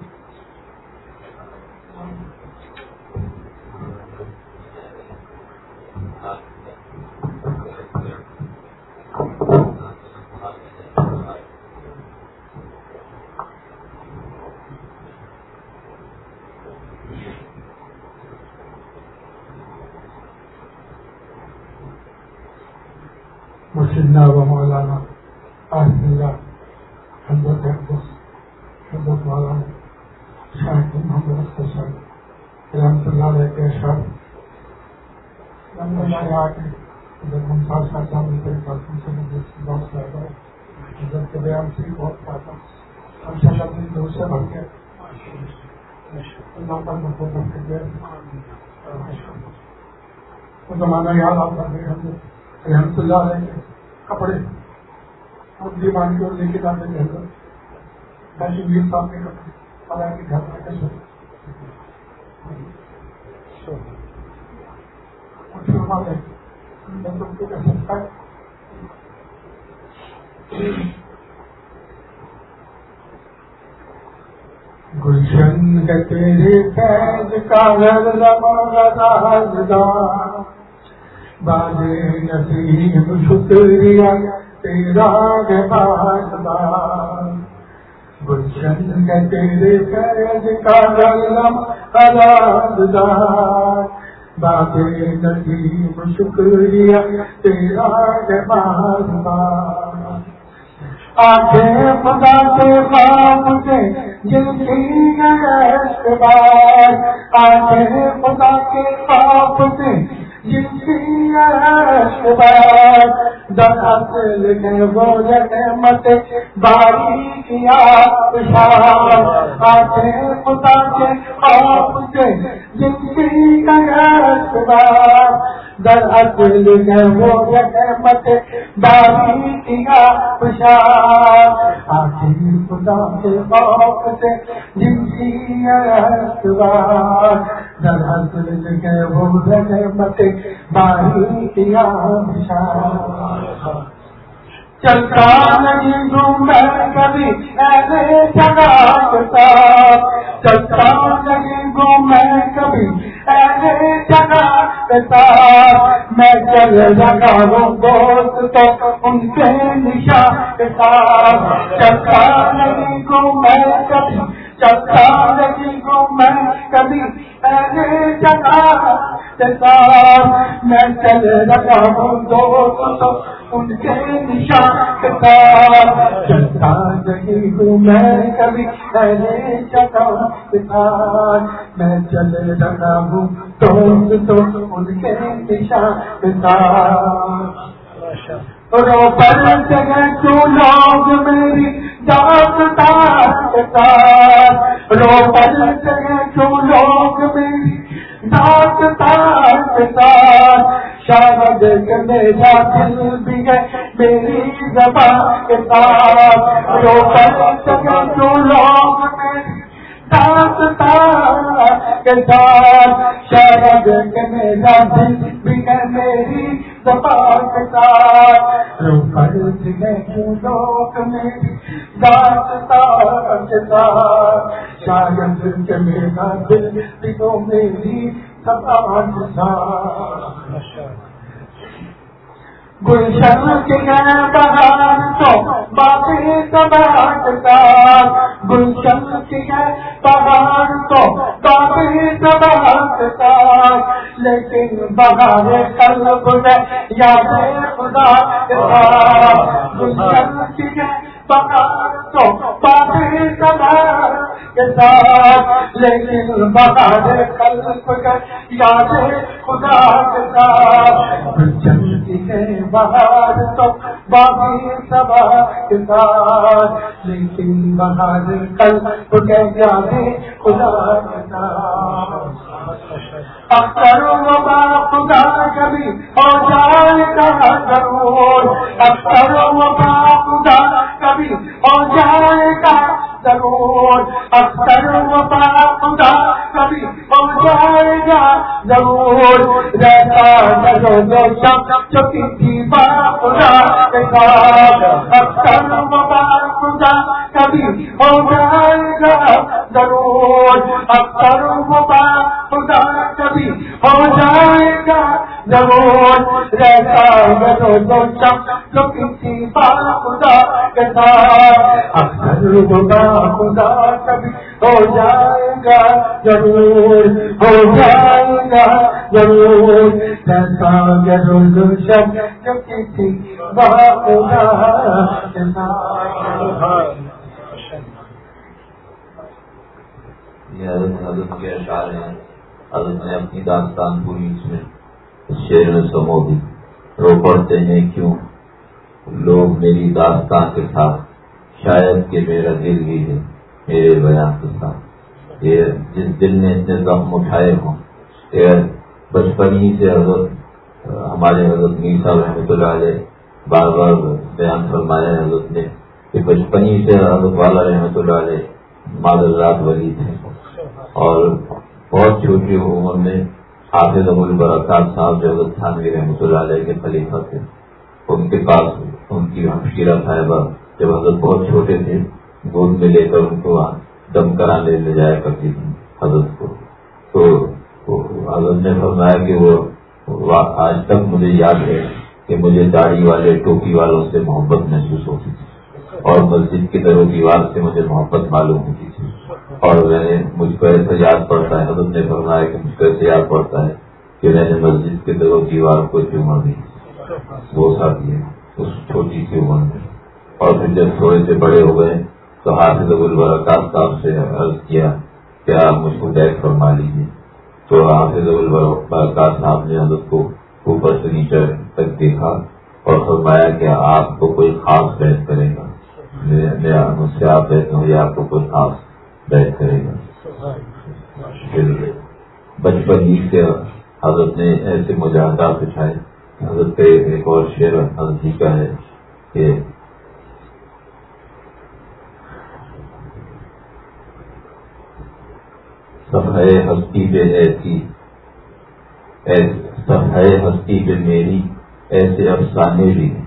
سیدنا و مولانا آہد اللہ، حضرت اقدس حضرت مولانا شاہد محمد اختر صاحب رحمت اللہ علیہ کے شاہ۔ رحمت اللہ علیہ آگے حضرت منصار صاحب صاحب نے کئی باتوں سے مجھے بہت زیادہ حضرت کے بیان سے بہت پاتا ہم سے اپنی دور سے بھر کے اللہ پر مطلب بھر کے گئے وہ زمانہ یاد آتا ہے حضرت رحمت اللہ علیہ کے کپڑے۔ دیوان کی اور لے کے جاتے حضرت بھائی میر صاحب کے کپڑے پتا کہ گھر میں کیسے گلشن کے تیرے فیض کا گھر لگا بازے نصیب شکریہ تیرا گلشن کے تیرے فیض کا گلم ادار بازے نصیب شکریہ تیرا آنکھیں خدا کے خواب سے جن کی بار آنکھیں خدا کے خواب سے مت باری کیا خدا کے سے جن کی در اصل میں وہ رحمت باری کیا خوشحال آخر خدا کے خوف سے جن کی وہ رحمت باری کیا خوشحال چلتا نہیں ہوں میں کبھی ایسے جگہ چلتا نہیں ہوں میں کبھی ایسے جگہ میں چل لگا ہوں دوست تو ان کے نشان کے چلتا نہیں ہوں میں کبھی، چلتا نہیں ہوں میں کبھی ایسے جگہ میں چل لگا ہوں دوست تو ان کے نشان کے ساتھ چلتا نہیں ہوں میں کبھی ایسے جگہ کے ساتھ، میں چل لگا ہوں دوست تو ان کے نشان کے ساتھ۔ رو پر جگہ تو لوگ میری داستان کے ساتھ رو پر جگہ تو لوگ میری داستان کے ساتھ۔ شاید کہ میرا دل بھی ہے، میری زبان کے ساتھ۔ جو پر جگہ جو لوگ میری داستان کے ساتھ۔ شاید کہ میرا دل بھی ہے، میری شاید میرا دل میری زبان گلشن کے بہار تو باقی سبار کے گلشن کے بہار تو باقی سبار کے لیکن بہار قلب میں یاد خدا گلشن کے لیکن بہار قلب میں یاد خدا کے ساتھ بہار تو باقی سبا کے ساتھ لیکن بہار کل خدا خدا کے ساتھ اکثر وبا خدا کبھی ہو جائے گا ضرور اکثر وبا خدا کبھی ہو جائے گا ضرور، اکثر وبا خدا کبھی ہو جائے گا ضرور۔ رہتا ضرور جو سب چکی تھی با خدا اکثر وبا خدا کبھی ہو جائے گا ضرور۔ اکثر وبا خدا کبھی ہو جائے گا ضرور۔ رہتا ضرور جو سب اکثر وبا خدا کبھی ہو جائے گا ضرور، ہو جائے گا ضرور۔ جیسا ضرور شب چکی تھی خدا یہ حضرت حضرت کے اشعار ہیں۔ حضرت نے اپنی داستان پوری اس میں، اس شعر میں سمو دی رو پڑتے ہیں کیوں؟ لوگ میری داستان کے ساتھ شاید کہ میرا دل بھی ہے، میرے بیان کے ساتھ۔ یہ جس دل نے اتنے زخم اٹھائے ہوں بچپن ہی سے حضرت، ہمارے حضرت میر صاحب رحمۃ اللہ علیہ بار بار بیان فرمایا حضرت نے کہ بچپن ہی سے حضرت والا رحمۃ اللہ علیہ مادرات ولی تھے۔ اور بہت چھوٹی عمر میں حافظ ابو البرکات صاحب جو حضرت تھانوی رحمۃ اللہ علیہ کے خلیفہ تھے، ان کے پاس ان کی ہمشیرہ صاحبہ جب حضرت بہت چھوٹے تھے، گود میں لے کر ان کو دم کرانے لے جایا کرتی تھی حضرت کو۔ تو حضرت نے فرمایا کہ وہ آج تک مجھے یاد ہے کہ مجھے داڑھی والے، ٹوپی والوں سے محبت محسوس ہوتی تھی۔ اور مسجد کی در و دیوار سے مجھے محبت معلوم ہوتی تھی۔ اور میں نے مجھ کو ایسا یاد پڑتا ہے، حضرت نے فرمایا کہ مجھ کو ایسے یاد پڑتا ہے کہ میں نے مسجد کے در و دیوار کو چوما بھی۔ وہ ساتھ اس چھوٹی سی عمر میں۔ اور پھر جب تھوڑے سے بڑے ہو گئے تو حافظ البرکات صاحب سے عرض کیا کہ آپ مجھ کو بیگ فرما لیجیے تو حافظ البرکات صاحب نے حضرت کو اوپر سے نیچے تک دیکھا اور فرمایا کہ آپ کو کوئی خاص بیت کرے گا۔ مجھ سے آپ بیت ہوں یا آپ کو کوئی خاص بیت کرے گا۔ بچپن ہی سے حضرت نے ایسے مجاہدات اٹھائے۔ حضرت کے ایک اور شعر حضرت جی کا ہے کہ ہے ہستی پہ ایسی۔ سب ہے ہستی پہ میری، ایسے افسانے بھی ہیں۔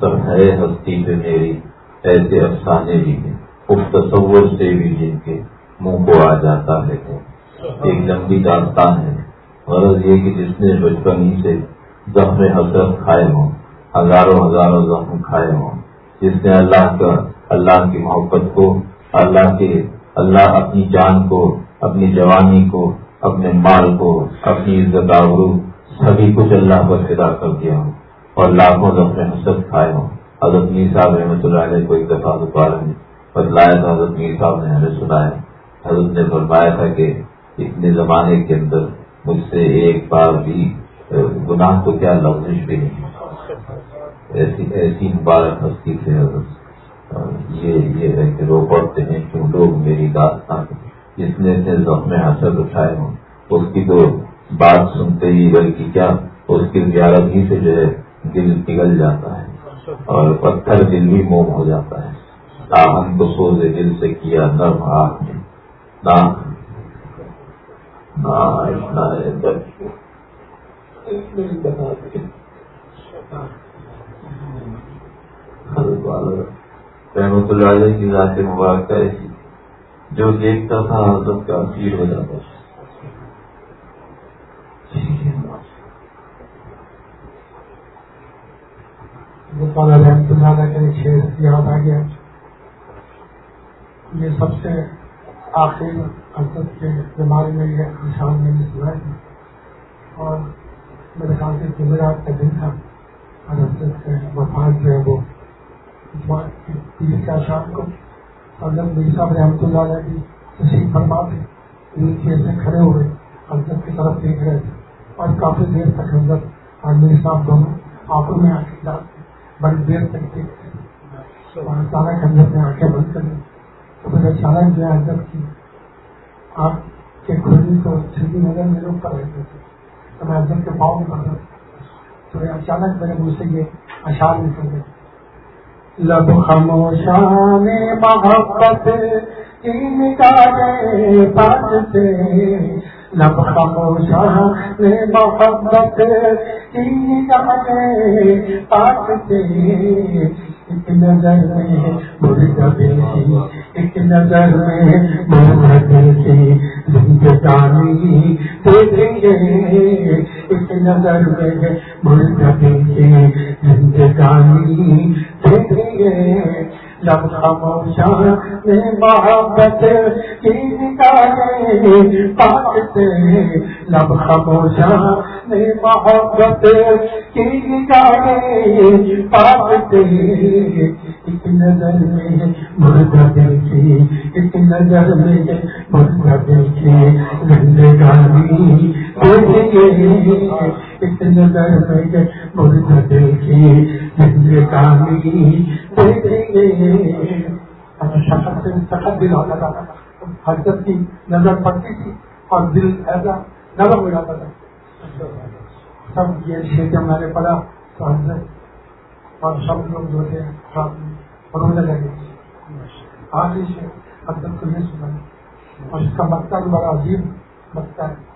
سب ہے ہستی پہ میری، ایسے افسانے بھی ہیں۔ اس تصور سے بھی جن کے منہ کو آ جاتا ہے ایک لمبی داستان ہے۔ غرض یہ کہ جس نے بچپن ہی سے زخم حسرت کھائے ہوں، ہزاروں ہزاروں زخم کھائے ہوں۔ جس نے اللہ کا، اللہ کی محبت کو، اللہ کے، اللہ اپنی جان کو اپنی جوانی کو، اپنے مال کو، اپنی عزت آبرو سبھی کچھ اللہ پر فدا کر دیا ہوں اور لاکھوں اپنے حسد کھائے ہوں۔ حضرت میر صاحب رحمۃ اللہ علیہ کو ایک دفعہ دوبارہ نے بتلایا تھا حضرت میر صاحب نے ہمیں سنایا حضرت نے فرمایا تھا کہ اتنے زمانے کے اندر مجھ سے ایک بار بھی گناہ کو کیا لفظ بھی نہیں۔ ایسی ایسی مبارک ہستی سے حضرت۔ یہ ہے کہ رو پڑتے ہیں، کیوں لوگ میری داستان جس نے اتنے زخم حاصل اٹھائے ہوں اس کی تو بات سنتے ہی، بلکہ کیا اس کی زیارت ہی سے جو ہے دل پگھل جاتا ہے اور پتھر دل بھی موم ہو جاتا ہے۔ تاہم کو سوزے دل سے کیا نرم آگ میں رحمت اللہ کی ذات مبارکہ ایسی جو دیکھتا تھا حضرت کا سیر ہو جاتا تھا یاد آ گیا۔ یہ سب سے آخری حضرت کے بیماری میں یہ نشان میں نے سنا تھا اور میرے خیال سے جمعرات کا دن تھا، حضرت سے وفات جو ہے وہ تیس کا شام کو حضرت میر صاحب رحمۃ اللہ علیہ کی تشریف فرما تھے نیچے سے کھڑے ہوئے حضرت کی طرف دیکھ رہے تھے اور کافی دیر تک حضرت اور میر صاحب دونوں آنکھوں میں آنکھیں ڈال بڑی دیر تک دیکھتے اور اچانک حضرت نے آنکھیں بند کر لی تو پھر اچانک جو ہے حضرت کی آپ کے کھلی کو چھٹی نظر میرے اوپر رہتے تھے۔ تو میں حضرت کے پاؤں میں پڑھ تو اچانک میرے منہ سے یہ اشار نکل گئے۔ لب خاموشان محبت کی نکالے پاس سے لب خموشان محبت کی نکالے پاس سے ایک نظر میں مرغبے کی ایک نظر میں مرغبے کی زندگانی دیکھیں گے ایک نظر میں مرغبے کی زندگانی دیکھیں گے جب لب خموشان محبت کی نکالے پاک سے لب خموشان محبت کی نکالے پاک سے ایک نظر میں مرغا دیکھی ایک نظر میں مرغا دیکھی زندگانی دیکھیں دل ہوتا تھا حضرت کی نظر پڑتی تھی اور دل ایسا نرم ہو جاتا تھا سب یہ شیر جب میں نے پڑھا تو حضرت اور سب لوگ جو تھے رونے لگے آخری سے حضرت کو یہ سنا اور اس کا مقصد بڑا عجیب بچتا ہے۔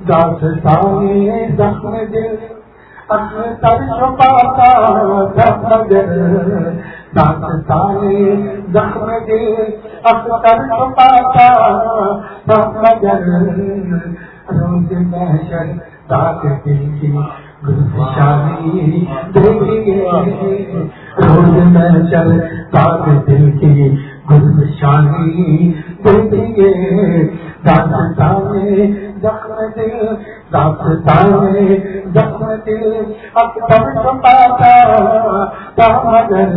داستانی زخم دل اختر چھپاتا داستانے زخم دل۔ اختر چھپاتا مگر روز محشر داغ دل کی گلشانی دیکھیے روز محشر داغ دل کی گلشانی دیکھیے داستانے زخم دل داستان زخم دل اکبر چھپاتا مگر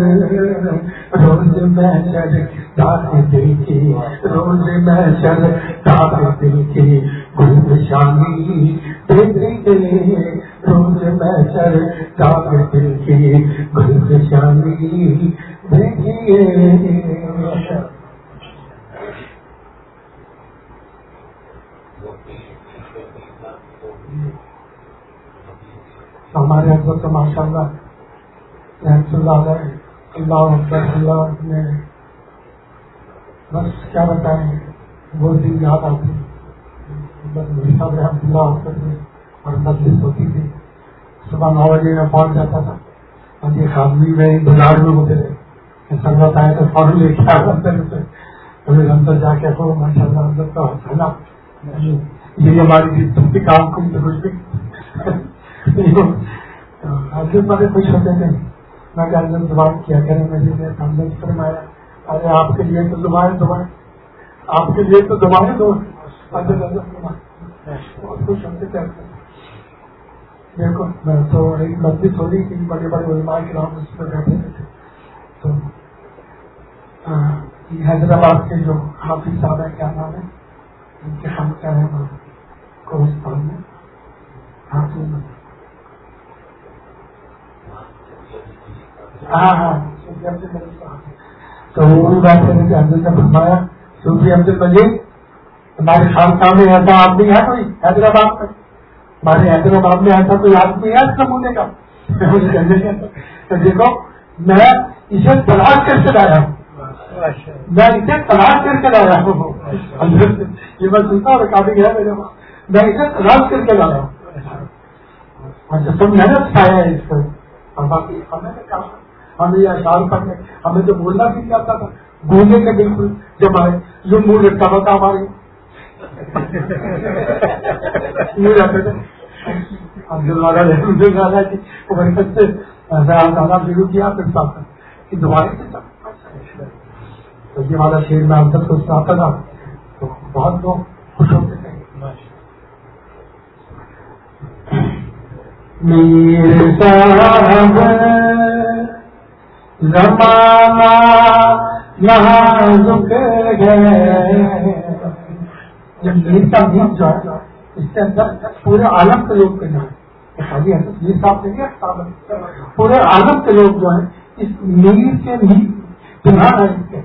روز محشر داخ دل کی روز محشر داخ دل کی گل شانی دیکھے روز محشر داخ دل کی گل شانی دیکھیے ہمارے حضرت ماشاء اللہ رحمت اللہ علیہ، اللہ اکبر اللہ نے بس کیا بتائیں، وہ دن یاد آتے صاحب رحمت اللہ ہوتے تھے اور مسجد ہوتی تھی۔ صبح نو بجے میں پہنچ جاتا تھا۔ اور یہ خاصی میں بازار میں ہوتے تھے۔ سنگت آئے تو فوراً لے کے آ جاتے پھر اندر جا کے ہو ماشاء اللہ اندر کا ہے نا یہ ہماری تم بھی کام کم تو کچھ بھی۔ حضرت بڑے خوش ہوتے تھے۔ میں کہ اندر زبان کیا کریں؟ میں نے سامنے فرمایا، ارے، آپ کے لیے تو دعائیں دعائیں آپ کے لیے تو دعائیں دو اندر بہت خوش ہوتے تھے۔ دیکھو، میں تو ایک مسجد ہو رہی تھی، بڑے بڑے علماء کے نام اس میں بیٹھے تھے۔ تو حیدرآباد کے جو حافظ صاحب ہے کیا نام ہے؟ ان کے ہم کیا ہے کوستان میں حافظ ہاں ہاں تو وہ بات کرنے کے اندر فرمایا صوفی عبد المجید ہمارے خان صاحب میں ایسا آدمی ہے کوئی حیدرآباد میں۔ ہمارے حیدرآباد میں ایسا کوئی آدمی ہے نمونے کا؟ تو دیکھو، میں اسے تلاش کر کے لایا ہوں۔ میں اسے تلاش کر کے لایا ہوں۔ یہ میں سنتا ہوں، کافی ہے میرے پاس میں اسے تلاش کر کے لایا ہوں۔ اچھا تم محنت کھایا ہے اس کو اور باقی ہمیں کہا۔ ہمیں یہ اشار پڑھنے ہمیں تو بولنا بھی نہیں آتا تھا، بولنے کے بالکل جب آئے جو منہ لگتا ہوتا ہمارے۔ عبد شروع کیا پھر ساتھ کہ دوبارہ تو یہ والا شیر میں اندر کو ساتھ تھا تو بہت لوگ خوش ہوتے تھے۔ میرے صاحب۔ زمانہ نازک گئے جب میر کا گیت جو ہے، اس کے اندر پورے عالم کے لوگ کے نام۔ خالی میر صاحب نہیں ہے۔ پورے عالم کے لوگ جو ہیں، اس میر کے بھی بنا ہے۔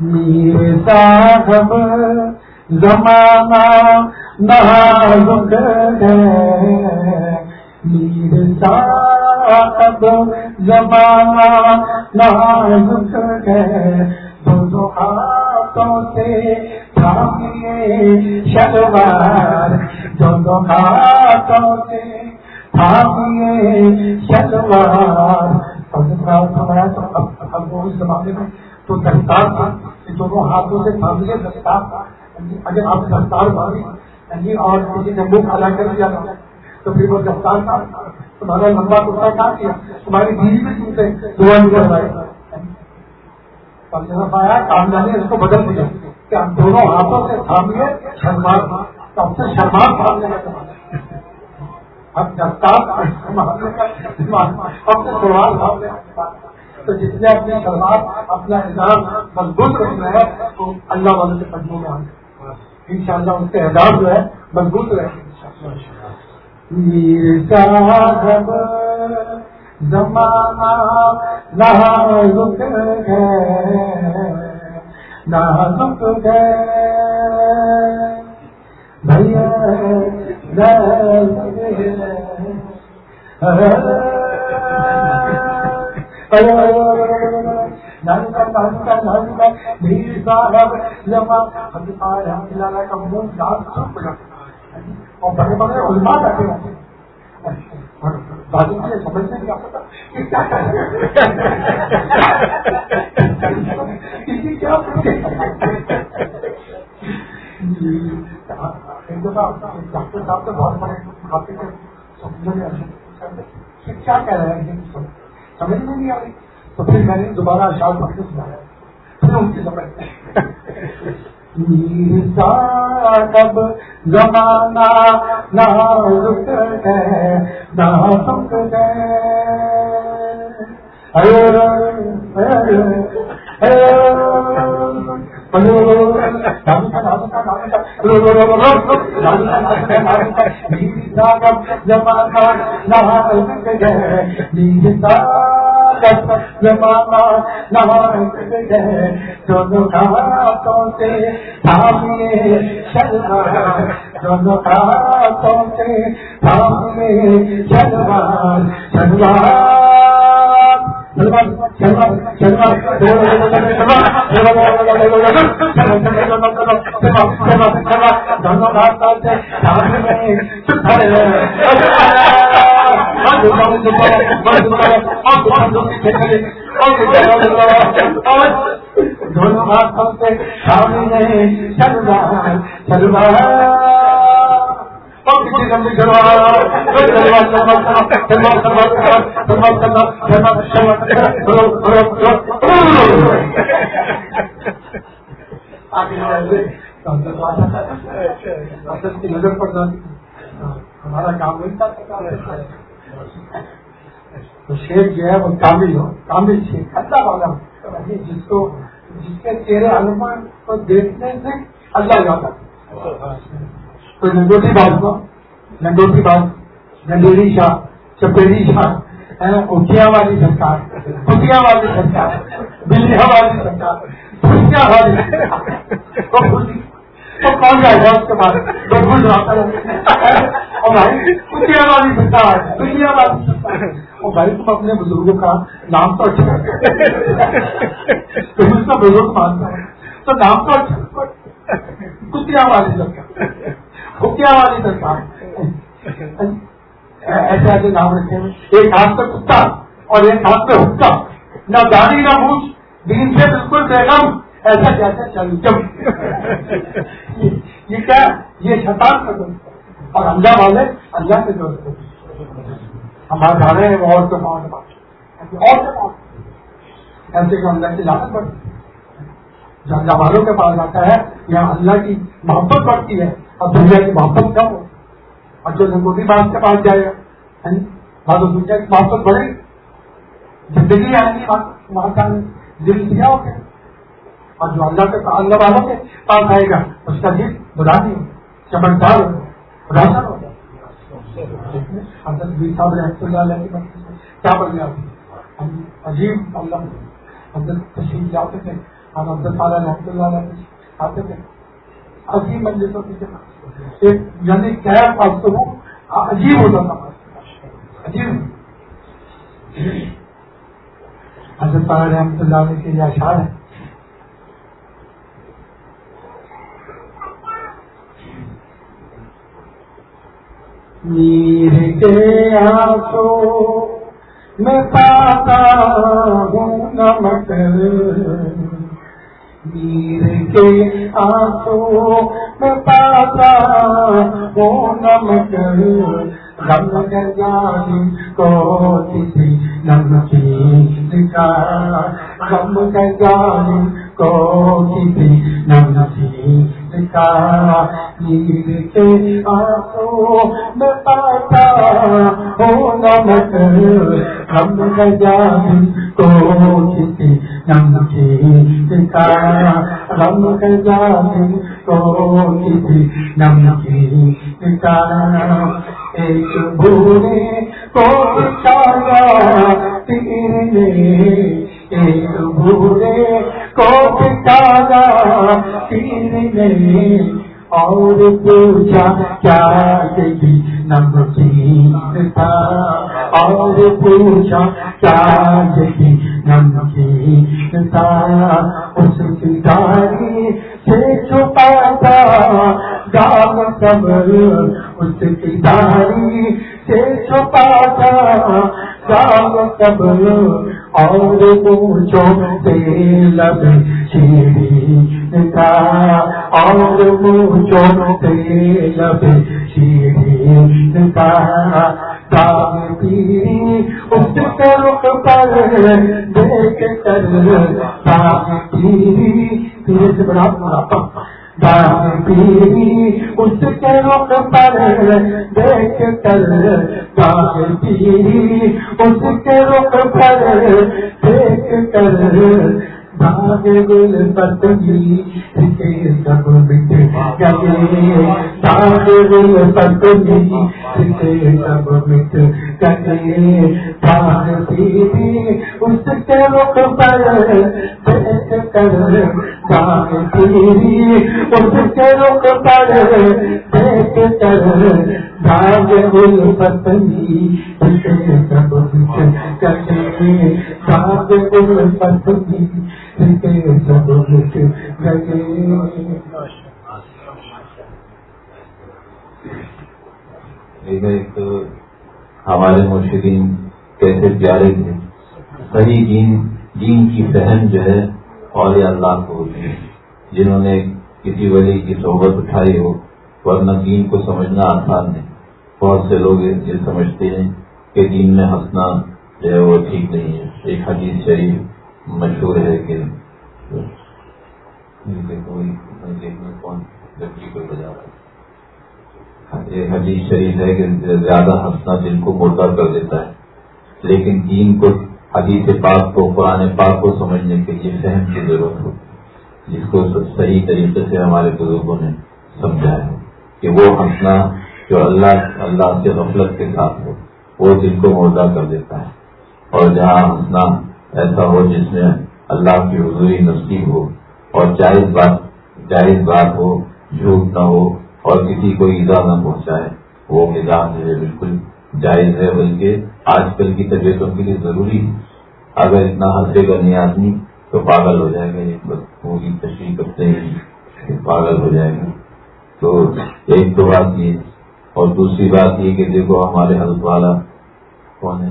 میرے صاحب زمانہ نازک گئے میر صاحب زمانہ نازک ہاتھوں سے تھامیے شلوار۔ دونوں ہاتھوں سے تھامیے شلوار۔ تو اس زمانے میں تو دستار تھا۔ دونوں ہاتھوں سے تھامیے دستار تھا۔ اگر آپ دستار ماری یعنی اور کسی نے منہ کھلا کر دیا تو پھر وہ دستار تھا۔ تمہارا لمبا کتا کہاں کیا۔ تمہاری بیوی بھی تم سے دعا نہیں کر پائے آیا کامدانی اس کو بدل دیا۔ کہ ہم دونوں ہاتھوں سے تھامیے شرمار سب سے شرمار تھامنے کا ہم دستار اب سے سوال تھامنے تو جس نے اپنے شرمار اپنا اعزاز مضبوط رکھنا ہے، تو اللہ والے کے قدموں میں آنا ان شاء اللہ ان کے اعزاز جو ہے، مضبوط رہے میر صاحب زمانہ نازک ہے نازک ہے بھیا میر صاحب کا منہ ڈال سب اور بڑے بڑے علماء بیٹھے ہوتے بازو جی کے سمجھ میں کیا پتا۔ کیا ڈاکٹر صاحب تو بہت بڑے کھاتے تھے کیا کہہ رہے ہیں؟ سمجھ میں نہیں آ رہی۔ تو پھر میں نے دوبارہ اشار پکڑ سنایا۔ پھر ان کی سمجھ کب زمانہ نہ رک گئے نہ رک گئے زمانہ نہ دونوں ہاتھوں سے تھامے چلوا دونوں ہاتھوں سے تھامے چلوا چلوا دونوں سے تھامے دونوں ہاتھوں سے سامنے چل رہا نظر پر ہمارا کام نہیں تھا۔ تو شیخ جو ہے وہ کامل ہو کامل شیخ اللہ والا یعنی جس کو، جس کے چہرے ہنومان کو دیکھنے سے اللہ جاتا تو لنگوٹی بات کو لنگوٹی بات شاہ چپیری شاہ اٹھیا والی سرکار کتیا والی سرکار بلیا والی سرکار والی تو کون جائے گا اس کے بعد بالکل اور بھائی کتیا والی سرکار دنیا والی سرکار اور بھائی، تم اپنے بزرگوں کا نام تو اچھا تم اس کا بزرگ مانتا ہے۔ تو نام تو اچھا کتیا والی سرکار کتیا والی سرکار ایسے ایسے نام رکھے ہیں ایک ہاتھ پہ کتا اور ایک ہاتھ پہ حکا نہ دانی نہ مونچ دین سے بالکل بیگم۔ ایسا کیسے چل جب یہ کیا یہ شیطان کا دوست اور اللہ والے اللہ کے دوست ہم آج جا رہے ہیں اور تو اور ایسے کہ اللہ کی لاگت بڑھتی جو اللہ والوں کے پاس آتا ہے یہاں اللہ کی محبت بڑھتی ہے اور دنیا کی محبت کم ہو۔ اور جو لنگوٹی باز کے پاس جائے گا وہاں تو دنیا کی محبت بڑھے۔ گی زندگی آئے گی وہاں کا دل دیا ہو گیا۔ اور جو اللہ کے اللہ والوں کے پاس آئے گا، اس کا دل بلا نہیں چمکدار ہو روشن ہو حضرت بی صاحب رحمۃ اللہ علیہ کی کیا بن گیا؟ عجیب اللہ حضرت تشریف جاتے تھے، ہم عبد تعالیٰ رحمۃ اللہ علیہ آتے تھے۔ عجیب منجلسوں کی ایک یعنی کیا پاس تو عجیب ہوتا تھا۔ عجیب۔ حضرت تعالیٰ رحمۃ اللہ علیہ کے لیے اشعار ہے۔ میر کے آنسو میں پاتا ہوں نمک۔ میر کے آنسو میں پاتا ہوں نمک۔ رم گجانی کو کسی نمکین کا رم گجانی کو کسی نمکین نیر کے آنسو میں پاتا ہو نمک ہم کو کسی کا رم جان کو کسی کا ایک بھولے کو بچایا تیرے ایک بھولے کو بچایا تیرے اور پوچھا کیا دیکھی نمکین تھا؟ اور پوچھا کیا دیکھی نمکین تھا؟ اس کی داری سے چھپاتا گام کمر اس کی داری سے چھپاتا گام کمر اور پوچھو تیل شیری کا اور پوچھو تیل شیری کا پیری اس کے رخ پر دیکھ کر پیری سے بڑا بڑا پیری اس کے رخ پر دیکھ کر داغ پیری اس کے رخ پر دیکھ کر داغ گل پتنی کے سب مٹ گئے۔ داغ گل پتنی کے سب مٹ اس کے رخ پر دیکھ کر داغ پیری اس کے رخ پر دیکھ کر داغ گل پتنی کے سب مٹ گئے داغ گل پتنی ایک ہمارے مرشدین کیسے پیارے تھے صحیح دین دین کی فہم جو ہے اور اللہ کو ہوتی ہے۔ جنہوں نے کسی ولی کی صحبت اٹھائی ہو، ورنہ دین کو سمجھنا آسان ہے۔ بہت سے لوگ یہ سمجھتے ہیں کہ دین میں ہنسنا جو ہے وہ ٹھیک نہیں ہے۔ ایک حدیث شریف مشہور ہے کہ کون لڑکی کو بجا ایک حدیث شریف ہے کہ زیادہ ہنسنا دل کو مردہ کر دیتا ہے۔ لیکن دین کو حدیث پاک کو قرآن پاک کو سمجھنے کے لیے فہم کی ضرورت ہو۔ جس کو صحیح طریقے سے ہمارے بزرگوں نے سمجھا ہے کہ وہ ہنسنا جو اللہ اللہ سے غفلت کے ساتھ ہو، وہ دل کو مردہ کر دیتا ہے۔ اور جہاں ہنسنا ایسا ہو جس میں اللہ کی حضوری نصیب ہو اور جائز بات جائز بات ہو، جھوٹ نہ ہو اور کسی کو ایزا نہ پہنچائے۔ وہ مزاج جو ہے بالکل جائز ہے، بلکہ آج کل کی طبیعتوں کے لیے ضروری ہے۔ اگر اتنا ہنسے گا نہیں آدمی، تو پاگل ہو جائے گا، یہ پوری تشریح کرتے ہیں۔ پاگل ہو جائے گا۔ تو ایک تو بات یہ اور دوسری بات یہ کہ دیکھو ہمارے حضرت والا کون ہے؟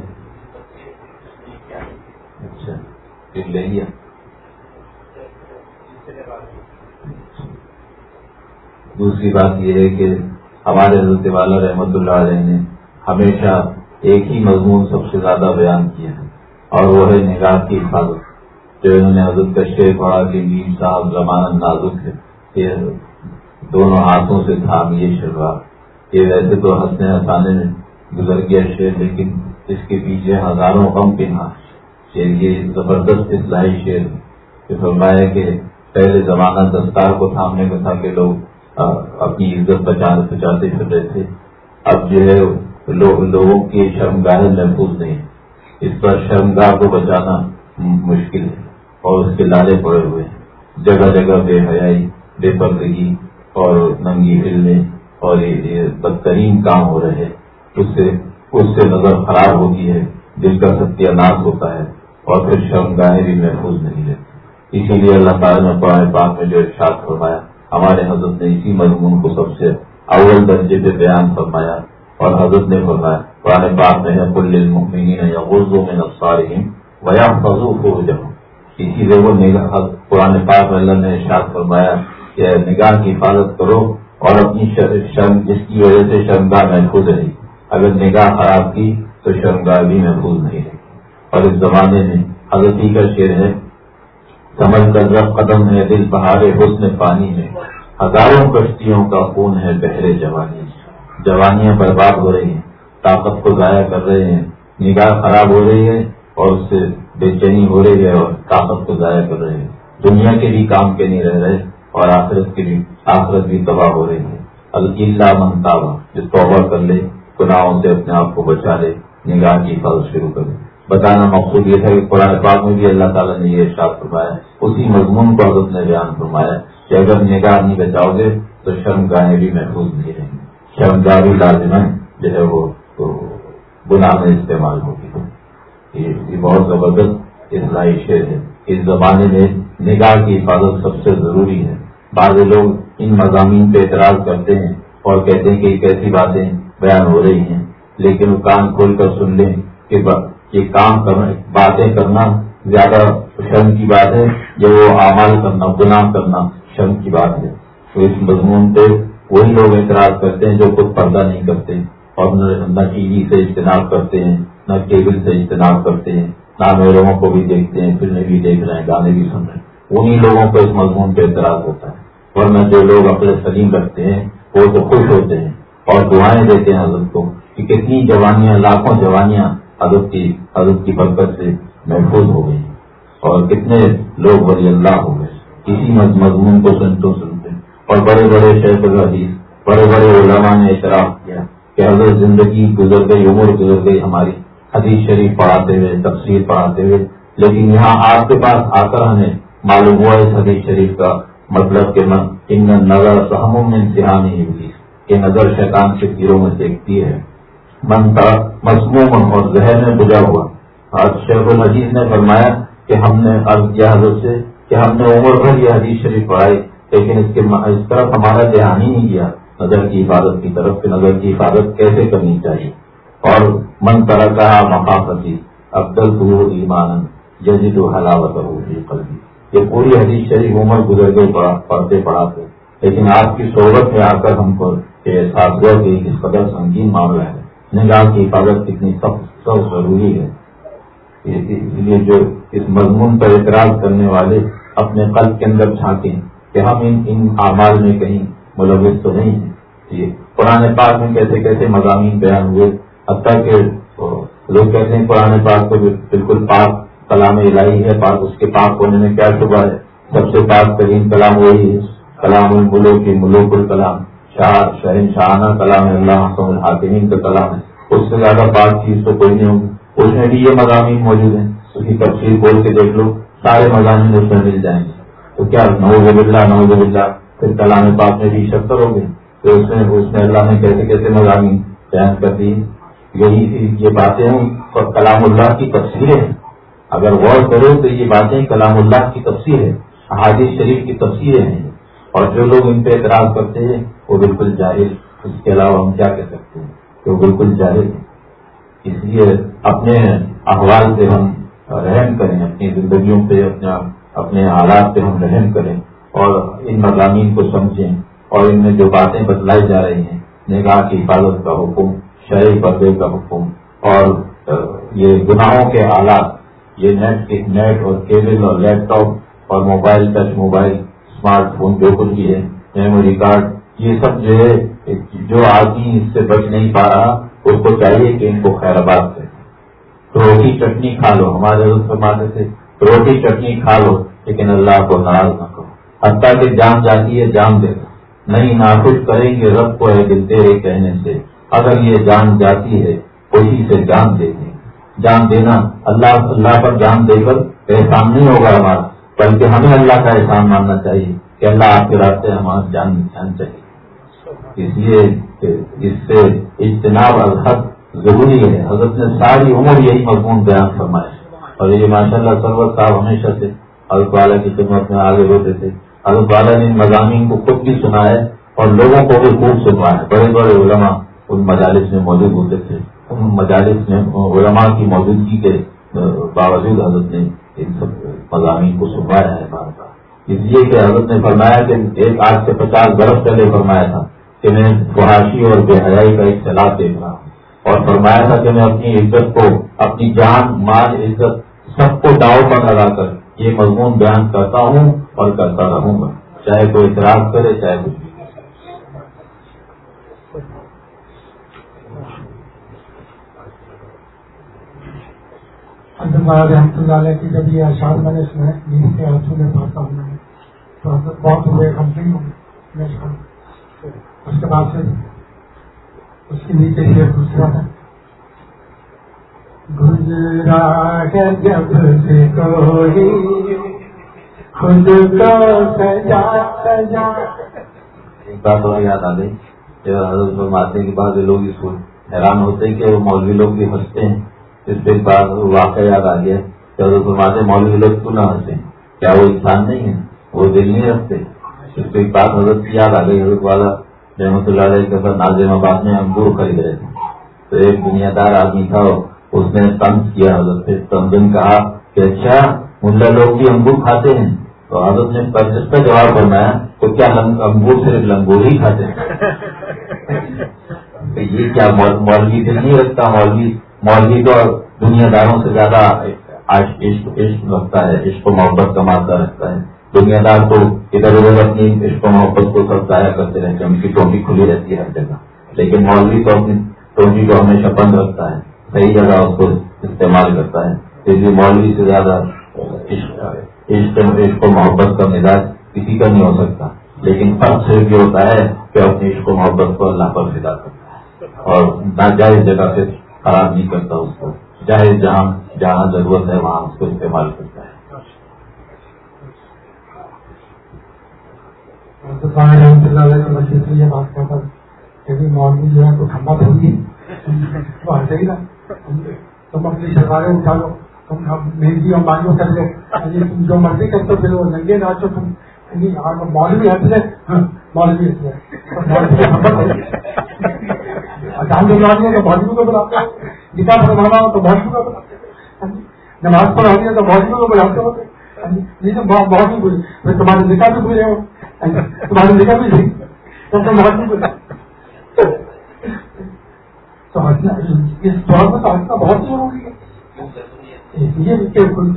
اچھا پھر لے لیا۔ دوسری بات یہ ہے کہ ہمارے حضرت والا رحمت اللہ علیہ نے ہمیشہ ایک ہی مضمون سب سے زیادہ بیان کیا ہے، اور وہ ہے نگاہ کی حفاظت، جو انہوں نے حضرت کا شیر پڑھا کہ میر صاحب زمانہ نازک ہے یہ دونوں ہاتھوں سے تھام یہ شروعات یہ ویسے تو ہنسنے ہنسانے میں گزر گیا شیر لیکن اس کے پیچھے ہزاروں کم کے نام شیر یہ زبردست اصلاحی شیر کہ فرمایا کہ پہلے زمانہ دستار کو تھامنے کا تھا کہ لوگ اپنی عزت بچانے بچاتے پھر رہے تھے۔ اب جو ہے لوگوں کی شرمگاہیں محفوظ نہیں۔ اس پر شرمگاہ کو بچانا مشکل ہے اور اس کے لالے پڑے ہوئے ہیں۔ جگہ جگہ بے حیائی، بے پردگی اور ننگی فلمیں اور یہ بدترین کام ہو رہے ہیں۔ اس سے اس سے نظر خراب ہوتی ہے، جس کا ستیہ ناش ہوتا ہے اور پھر شرمگاہیں بھی محفوظ نہیں رہتی۔ اسی لیے اللہ تعالیٰ نے قرآن پاک میں جو ارشاد فرمایا ہمارے حضرت نے اسی مضمون کو سب سے اول درجے پہ بیان فرمایا اور حضرت نے فرمایا، قرآن پاک میں ہے کل المؤمنین یا غرضوں میں نفسارہم ویا فضو ہو جب اسی لیے وہ نگاہ، قرآن پاک میں اللہ نے ارشاد فرمایا کہ نگاہ کی حفاظت کرو اور اپنی شرم، جس کی وجہ سے شرمگاہ محفوظ رہی۔ اگر نگاہ خراب کی تو شرمگاہ بھی محفوظ نہیں رہی۔ اور اس زمانے میں حضرت ہی کا شعر ہے سمجھ کر رب قدم ہے، دل پہاڑے حسن پانی میں۔ ہزاروں کشتیوں کا خون ہے بہرے جوانی جوانیاں برباد ہو رہی ہیں، طاقت کو ضائع کر رہے ہیں، نگاہ خراب ہو رہی ہے اور اس سے بے چینی ہو رہی ہے اور طاقت کو ضائع کر رہے ہیں۔ دنیا کے بھی کام کے نہیں رہ رہے اور آخرت کی بھی آخرت بھی تباہ ہو رہی ہے۔ اللہ منتابہ جو توبہ کر لے، گناہوں سے اپنے آپ کو بچا لے، نگاہ کی حفاظت شروع کرے۔ بتانا مقصود یہ تھا کہ قرآن پاک میں بھی اللہ تعالیٰ نے یہ ارشاد فرمایا، اسی مضمون کو حضرت نے بیان فرمایا۔ کہ اگر نگاہ نہیں بچاؤ گے تو شرم گاہیں بھی محفوظ نہیں رہیں گی شرم گاہ بھی لازم ہے، جو ہے وہ گناہ میں استعمال ہوگی یہ بہت زبردست اصلاحی شعر ہے۔ اس زمانے میں نگاہ کی حفاظت سب سے ضروری ہے۔ بعض لوگ ان مضامین پہ اعتراض کرتے ہیں اور کہتے ہیں کہ ایک ایسی باتیں بیان ہو رہی ہیں، لیکن وہ کان کھول کر سن لیں کہ یہ کام کرنا باتیں کرنا زیادہ شرم کی بات ہے، یا وہ اعمال کرنا، گناہ کرنا۔ شرم کی بات ہے۔ تو اس مضمون پہ وہی لوگ اعتراض کرتے ہیں جو خود پردہ نہیں کرتے اور نہ ٹی وی سے اجتناب کرتے ہیں، نہ کیبل سے اجتناب کرتے ہیں، نہ میروں کو بھی دیکھتے ہیں، فلمیں بھی دیکھ رہے ہیں، گانے بھی سن رہے ہیں۔ انہیں لوگوں کو اس مضمون پہ اعتراض ہوتا ہے۔ ورنہ جو لوگ اپنے سلیم رکھتے ہیں، وہ تو خوش ہوتے ہیں اور دعائیں دیتے ہیں حضرت کو کہ کتنی جوانیاں، لاکھوں جوانیاں حضرت کی حضرت کی برکت سے محفوظ ہو گئی اور کتنے لوگ ولی اللہ ہو گئے۔ کسی مضمون کو سنتوں سنتے اور بڑے بڑے شیخ الحدیث بڑے بڑے علماء نے اعتراف کیا کہ حضرت زندگی گزر گئی، عمر گزر گئی ہماری۔ حدیث شریف پڑھاتے ہوئے، تفسیر پڑھاتے ہوئے۔ لیکن یہاں آپ کے پاس آ کر ہمیں معلوم ہوا اس حدیث شریف کا مطلب کہ من ان نظر سہموں میں انتہا نہیں ہوئی۔ کہ نظر شیطان کے تیروں میں دیکھتی ہے۔ من کا مضموم اور ذہن میں بجا ہوا۔ آج شیخ الحدیث نے فرمایا کہ ہم نے عرض کیا حضرت سے کہ ہم نے عمر بھر یہ حدیث شریف پڑھائی، لیکن اس کے اس طرف ہمارا دھیان ہی نہیں کیا نظر کی حفاظت کی طرف سے نظر کی حفاظت کیسے کرنی چاہیے۔ اور من طرح کا مقافتی ابدل دور ایمان جدید و حلاوت قلبی۔ یہ پوری حدیث شریف عمر گزر گئی پڑھتے پڑھاتے۔ لیکن آپ کی صحبت میں آ کر ہم کو احساس ہوا کہ اس قدر سنگین معاملہ ہے۔ نگاہ کی حفاظت کتنی سب سب ضروری ہے۔ اس لیے جو اس مضمون پر اعتراض کرنے والے اپنے قلب کے اندر چھانٹیں کہ ہم ان ان اعمال میں کہیں ملوث تو نہیں ہیں۔ یہ پرانے پاک میں کیسے کیسے مضامین بیان ہوئے۔ حتیٰ کہ لوگ کہتے ہیں پرانے پاک کو بالکل پاک کلام الہی ہے، پاک اس کے پاک ہونے میں کیا شبہ ہے؟ سب سے پاک ترین کلام وہی ہے، کلام الملو ملوک الکلام۔ شاہ شہن شاہانہ کلام اللہ الحاکمین کا کلام ہے۔ اس سے زیادہ پاک چیز تو کوئی نہیں ہوگی۔ اس میں بھی یہ مضامین موجود ہیں۔ اس کی تفصیل بول کے دیکھ لو، سارے مضامین اس میں مل جائیں گے۔ تو کیا؟ نوز بلّہ نوز بلّہ پھر کلام پاک میں بھی شکر ہو گئے تو اس میں اس میں اللہ نے کیسے کیسے مضامین بیان کر دی یہی یہ باتیں کلام اللہ کی تفصیلیں ہیں۔ اگر غور کرو تو یہ باتیں کلام اللہ کی تفصیل ہے حادث شریف کی تفصیلیں ہیں۔ اور جو لوگ ان پہ اعتراض کرتے ہیں، وہ بالکل جاہل اس کے علاوہ ہم کیا کہہ سکتے ہیں؟ کہ وہ بالکل جاہل ہیں۔ اس لیے اپنے احوال سے ہم رحم کریں، اپنی زندگیوں پہ اپنے اپنے حالات پہ ہم رحم کریں اور ان مضامین کو سمجھیں اور ان میں جو باتیں بتلائی جا رہی ہیں، نگاہ کی حفاظت کا حکم شہری پردے کا حکم اور یہ گناہوں کے آلات، یہ نیٹ نیٹ اور کیبل اور لیپ ٹاپ اور mobile, touch mobile, smart phone, جو کچھ بھی ہے، میموری کارڈ، یہ سب جو ہے، جو آدمی اس سے بچ نہیں پا رہا اس کو چاہیے کہ ان کو خیر آباد سے روٹی چٹنی کھا لو، ہمارے فرماتے تھے، روٹی چٹنی کھا لو، لیکن اللہ کو ناراض نہ کرو۔ حتیٰ کہ جان جاتی ہے، جان دے دو نہیں، ناخوش کریں گے رب کو ہے دل تیرے کہنے سے۔ اگر یہ جان جاتی ہے خوشی سے جان دے دیں جان دینا، اللہ اللہ پر جان دے کر احسان نہیں ہوگا ہمارا، بلکہ ہمیں اللہ کا احسان ماننا چاہیے کہ اللہ آپ کے راستے ہمارا جان جان چاہیے۔ اس لیے اس سے اجتناب الحق ضروری ہے۔ حضرت نے ساری عمر یہی مضمون بیان فرمایا اور یہ ماشاء اللہ سرور صاحب ہمیشہ سے حضرت والا کی خدمت میں آگے ہوتے تھے۔ حضرت والا نے ان مضامین کو خود بھی سنا ہے اور لوگوں کو بھی خوب سنوا ہے۔ بڑے بڑے علماء ان مجالس میں موجود ہوتے تھے۔ ان مجالس میں علماء کی موجودگی کے باوجود حضرت نے ان سب مضامین کو سنوایا ہے۔ بار بار اس لیے کہ حضرت نے فرمایا کہ ایک آج سے پچاس برس پہلے فرمایا تھا۔ کہ میں فحاشی اور بے حیائی کا اختلاف دیکھ رہا ہوں۔ اور فرمایا تھا کہ میں اپنی عزت کو، اپنی جان، مال، عزت سب کو داؤ پر لگا کر، یہ مضمون بیان کرتا ہوں اور کرتا رہوں گا۔ چاہے کوئی اعتراض کرے، چاہے کچھ بھی۔ رحمۃ اللہ علیہ کی جب یہ اشار میں نے سنا ہے کے ہاتھوں میں پڑھتا ہوں تو بہت ہوئے، کمپنی ہوں اس کے بعد سے اس کے نیچے یہ دوسرا ہے۔ گزرا ہے جب سے کوئی، خود کو سجا سجا۔ ایک بات اور یاد آ گئی حضرت فرماتے کے بعد لوگ اس کو حیران ہوتے ہیں کہ وہ مولوی لوگ بھی ہنستے ہیں۔ اس پہ ایک بات واقعہ یاد آ گیا، کہ حضرت فرماتے مولوی لوگ کیوں نہ ہنستے کیا وہ انسان نہیں ہے وہ دل نہیں رکھتے۔ اس پہ ایک بات حضرت کی یاد آ گئی، حضرت والا رحمت اللہ علیہ کے ساتھ نازم آباد میں انگور خرید رہے تھے۔ تو ایک دنیا دار آدمی تھا اس نے تنگ کیا، حضرت سے تنظیم کہا کہ اچھا ملا لوگ بھی انگور کھاتے ہیں۔ تو حضرت نے اس کا جواب بنایا تو کیا انگور صرف لنگور ہی کھاتے ہیں؟ یہ کیا مولوی دل نہیں رکھتا؟ مولوی مولوی تو دنیا داروں سے زیادہ عشق عشق رکھتا ہے، عشق و محبت کا مادہ رکھتا ہے۔ دنیا دار تو ادھر ادھر اپنی عشق و محبت کو سب ضائع کرتے رہتے ہیں، ان کی ٹوٹی کھلی رہتی ہے ہر جگہ۔ لیکن مولوی تو اپنی ٹوٹی کو ہمیشہ بند رکھتا ہے، صحیح جگہ اس کو استعمال کرتا ہے۔ اس لیے مولوی سے زیادہ عشق عشق و محبت کا مزاج کسی کا نہیں ہو سکتا۔ لیکن فرق صرف یہ ہوتا ہے کہ اپنی عشق و محبت کو اللہ پر فدا کرتا ہے۔ اور ناجائز جگہ سے خراب نہیں کرتا اس کو۔ جائز جہاں جہاں ضرورت ہے، وہاں اس کو استعمال کرتا ہے۔ یہ بات کرتا لیکن مولوی جو ہے تو ٹھنڈا گئی تو نا۔ تم اپنی سرکاریں اٹھا لو۔ تم مہندی اور مانگو کر لو یعنی تم جو مرضی کر یعنی ہاں، تو پھر وہ ننگے ناچو تم۔ مولوی ہٹ لے ہاں، مولوی ہٹ لے مولوی لانی ہے۔ تو مولوی کو بلاتے ہو۔ گیتا پڑھوانا ہو تو مولوی کو بلاتے نماز پڑھانی ہے تو مولوی کو بلاتے ہو۔ بہت ہی بری تمہاری نکاح بھی بری ہو۔ تمہاری نکاح بھی صحیح تو اس دور میں تو بہت ضروری ہے۔ یہ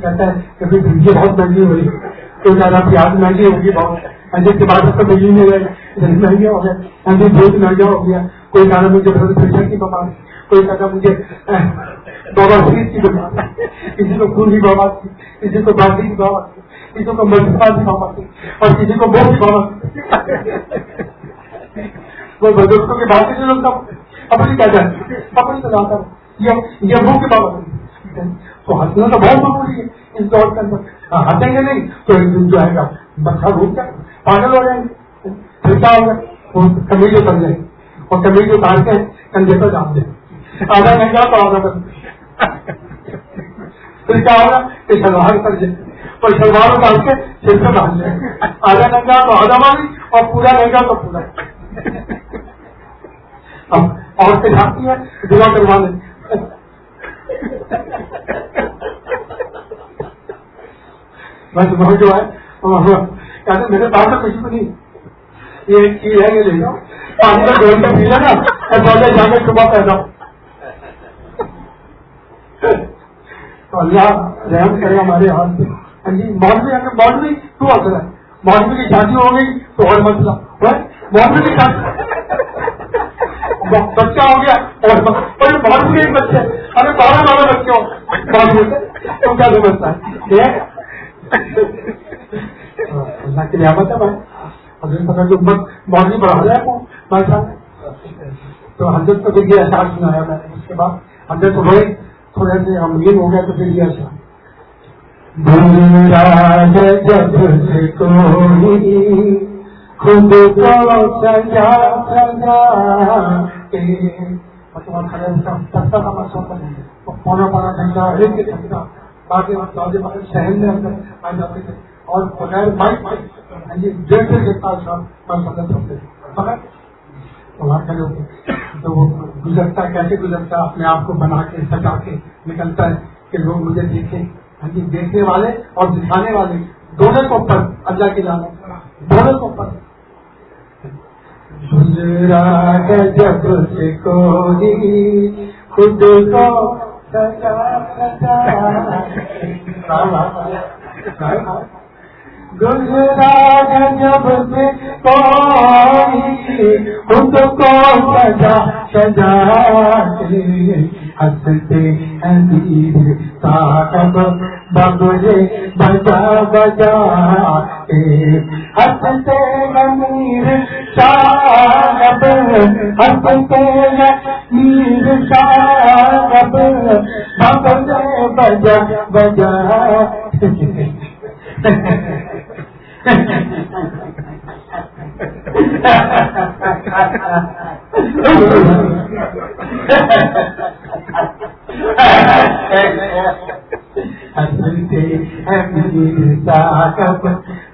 کہتا ہے کہ بجلی بہت مہنگی ہوئی کوئی زیادہ پیاز مہنگی ہوگی بہت۔ ہاں جی، اجے کے بعد تو بجلی نہیں رہے۔ مہنگا ہو گیا۔ ہاں جی، اجے دودھ مہنگا ہو گیا۔ کوئی کہنا مجھے بلڈ پریشر کی بیماری کوئی کہتا مجھے بابا شریف کی بیماری کسی کو خون کی بابا تھی کسی کو باقی کی بابا تھی کسی کو مجھے کی اور کسی کو بہت کی وہ بزرگوں کے بعد کے لوگ اپنی کیا جاتی؟ اپنی تو جاتا یہ منہ کے بابا تو ہنسنا تو بہت ضروری ہے اس دور کے اندر۔ ہاں، ہنسیں گے نہیں تو ایک دن جو ہے گا بچہ روک جائے پاگل ہو جائیں گے۔ پھر کیا ہوگا وہ کمیجو کر جائیں گے۔ اور کمیجو کاٹ کے کندھے پر جان دیں۔ آدھا گھنٹہ تو آدھا گھنٹہ۔ پھر کیا ہوگا کہ شلوار کر جائے اور شلوار ڈال کے سر پہ ڈال جائے آدھا گھنٹہ تو آدھا ماری اور پورا گھنٹہ تو پورا۔ عورتیں جاتی ہیں، دعا کروانے بس وہ جو ہے کہتے میرے پاس تو کچھ بھی نہیں۔ یہ ایک چیز ہے، یہ لے لو۔ پانی کا گھر میں پی لینا اور پہلے جا کے صبح پیدا تو اللہ رحم کرے ہمارے ہاتھ سے یعنی مولوی اگر مولوی تو اثر ہے۔ مولوی کی شادی ہو گئی تو اور مسئلہ۔ مولوی کی شادی۔ بچہ ہو گیا اور مولوی کے بچے ارے، بارہ بارہ بچے ہو مولوی، تو کیا سمجھتا ہے؟ اللہ کی نعمت ہے بھائی۔ اگر پتا جو مولوی بڑھا جائے وہ بھائی صاحب، تو حضرت کو پھر یہ احساس سنایا میں نے۔ اس کے بعد حضرت تو بڑے تھوڑے سے امیر ہو گیا تو پھر یہ احساس جب سے کوئی خود کو سجا سجا پونا گھنٹہ ایک ایک گھنٹہ باقی شہر میں اندر آ جاتے تھے اور بغیر بائک ڈیڑھ وہاں گزرتا کیسے گزرتا اپنے آپ کو بنا کے سجا کے نکلتا ہے کہ لوگ مجھے دیکھیں ہاں جی دیکھنے والے اور دکھانے والے، دونوں کو پر، اللہ کی لانت دونوں کو پر۔ گزرا جب سے کوئی خود کو سجا سجا گزرا جب سے کوئی خود کو سجا سجا ہنستے امیر صاحب ببرے بجا بجا ہنستے امیر صاحب ہنستے امیر صاحب ببرے بجا بجا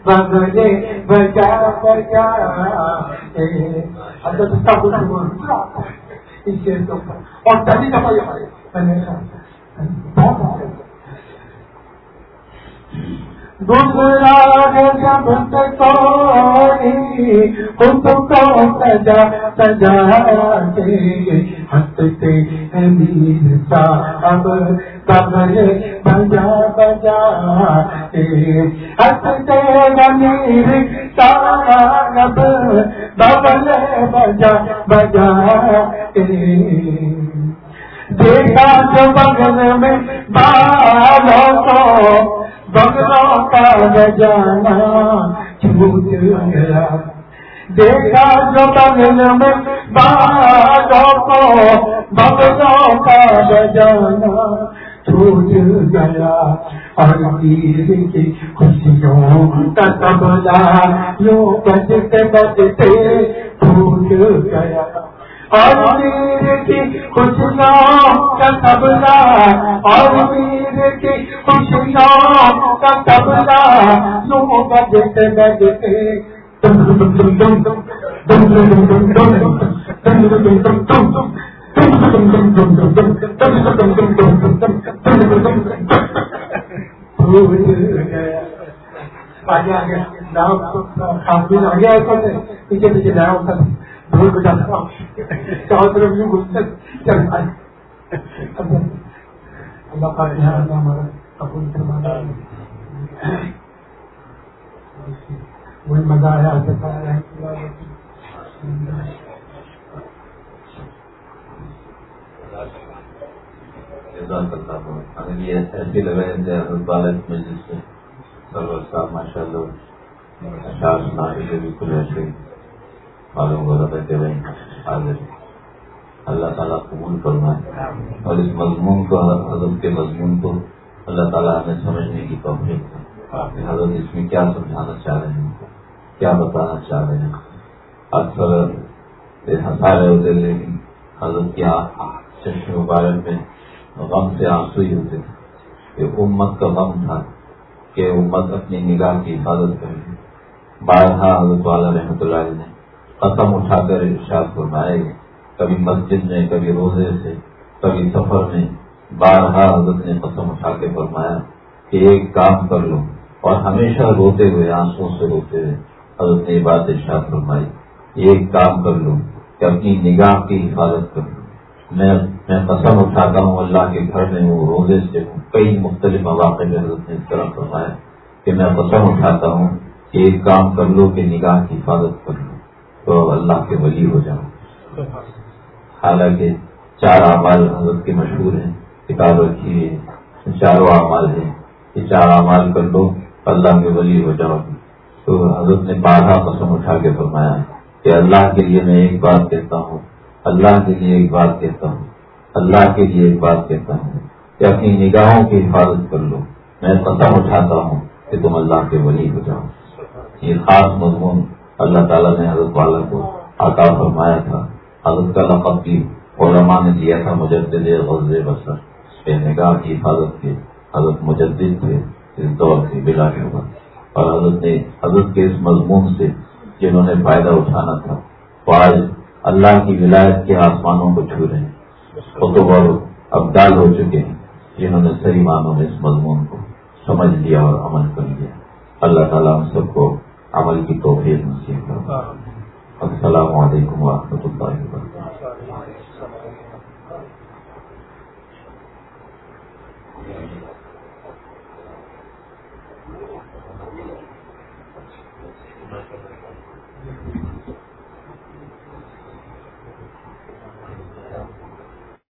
بگلے بجا بجا اور تبھی کا دوسرا جب کوئی خود کو سجا سجا کے ہنستے ہیں صاحب بجا بجا کے ہنستے صاحب ببل بجا بجا کے دیکھا جو بغل میں بالوں کو بغلوں کا بجانا چھوٹ گیا دیکھا جو بغل میں کو بغلوں کا بجانا چھوٹ گیا اور کی خوشیوں کا تبلا یوں بجتے بجتے ٹوٹ گیا اور میر کی خوشیوں کا تبلا اور میر کی خوشیوں کا تبلا یوں بجتے بجتے آگے آگے کافی آگے آئے پیچھے پیچھے جایا ہوتا ڈھول بجا چاروں طرف یوں گھستے چل اللہ کا دھیان ہمارا قبول کروانا وہی مزہ آیا ایسی میں جس سے سرور صاحب ماشاء اللہ اشار سنانے ایسے معلوم ہو رہا تھا کہ بھائی آگے اللہ تعالیٰ قبول فرمائے۔ اور اس مضمون کو، حضرت کے مضمون کو اللہ تعالیٰ ہمیں سمجھنے کی توفیق حضرت اس میں کیا سمجھانا چاہ رہے ہیں، کیا بتانا چاہ رہے ہیں۔ اکثر ہنسا رہے ہوتے لیکن حضرت کیا چشم مبارک میں غم سے آنسو ہی ہوتے تھے۔ کہ امت کا غم تھا کہ امت اپنی نگاہ کی حفاظت کرے۔ بارہا حضرت والا رحمۃ اللہ نے قسم اٹھا کر ارشاد فرمائے، کبھی مسجد میں، کبھی روزے سے، کبھی سفر میں۔ بارہا حضرت نے قسم اٹھا کے فرمایا کہ ایک کام کر لو اور ہمیشہ روتے ہوئے آنسو سے روتے ہوئے۔ حضرت نے بات ارشاد فرمائی، ایک کام کر لو، کہ اپنی نگاہ کی حفاظت کر لو۔ میں میں قسم اٹھاتا ہوں، اللہ کے گھر میں ہوں، روزے سے ہوں، کئی مختلف مواقع میں حضرت نے اس طرح فرمایا کہ میں قسم اٹھاتا ہوں کہ ایک کام کر لو کہ نگاہ کی حفاظت کر لو۔ تو اللہ کے ولی ہو جاؤ حالانکہ چار اعمال حضرت کے مشہور ہیں، کتاب رکھی ہے چاروں اعمال ہیں۔ یہ چار اعمال کر لو اللہ کے ولی ہو جاؤ تو حضرت نے بارہ قسم اٹھا کے فرمایا کہ اللہ کے لیے میں ایک بات کہتا ہوں، اللہ کے لیے ایک بات کہتا ہوں، اللہ کے لیے ایک بات کہتا ہوں۔ کہ اپنی نگاہوں کی حفاظت کر لو۔ میں قسم اٹھاتا ہوں کہ تم اللہ کے ولی ہو جاؤ یہ خاص مضمون اللہ تعالیٰ نے حضرت والا کو عطا فرمایا تھا۔ حضرت کا لقب بھی علماء نے دیا تھا مجدد غز بسر بے نگاہ کی حفاظت کے حضرت مجدد تھے اس دور سے بلا شبہ اور حضرت نے حضرت کے اس مضمون سے جنہوں نے فائدہ اٹھانا تھا وہ آج اللہ کی ولایت کے آسمانوں کو چھو رہے ہیں۔ وہ اور ابدال ہو چکے ہیں۔ جنہوں نے صحیح معنوں میں اس مضمون کو سمجھ لیا اور عمل کر لیا۔ اللہ تعالیٰ ہم سب کو عمل کی توفیق نصیب کرتا السلام علیکم ورحمۃ اللہ وبرکاتہ۔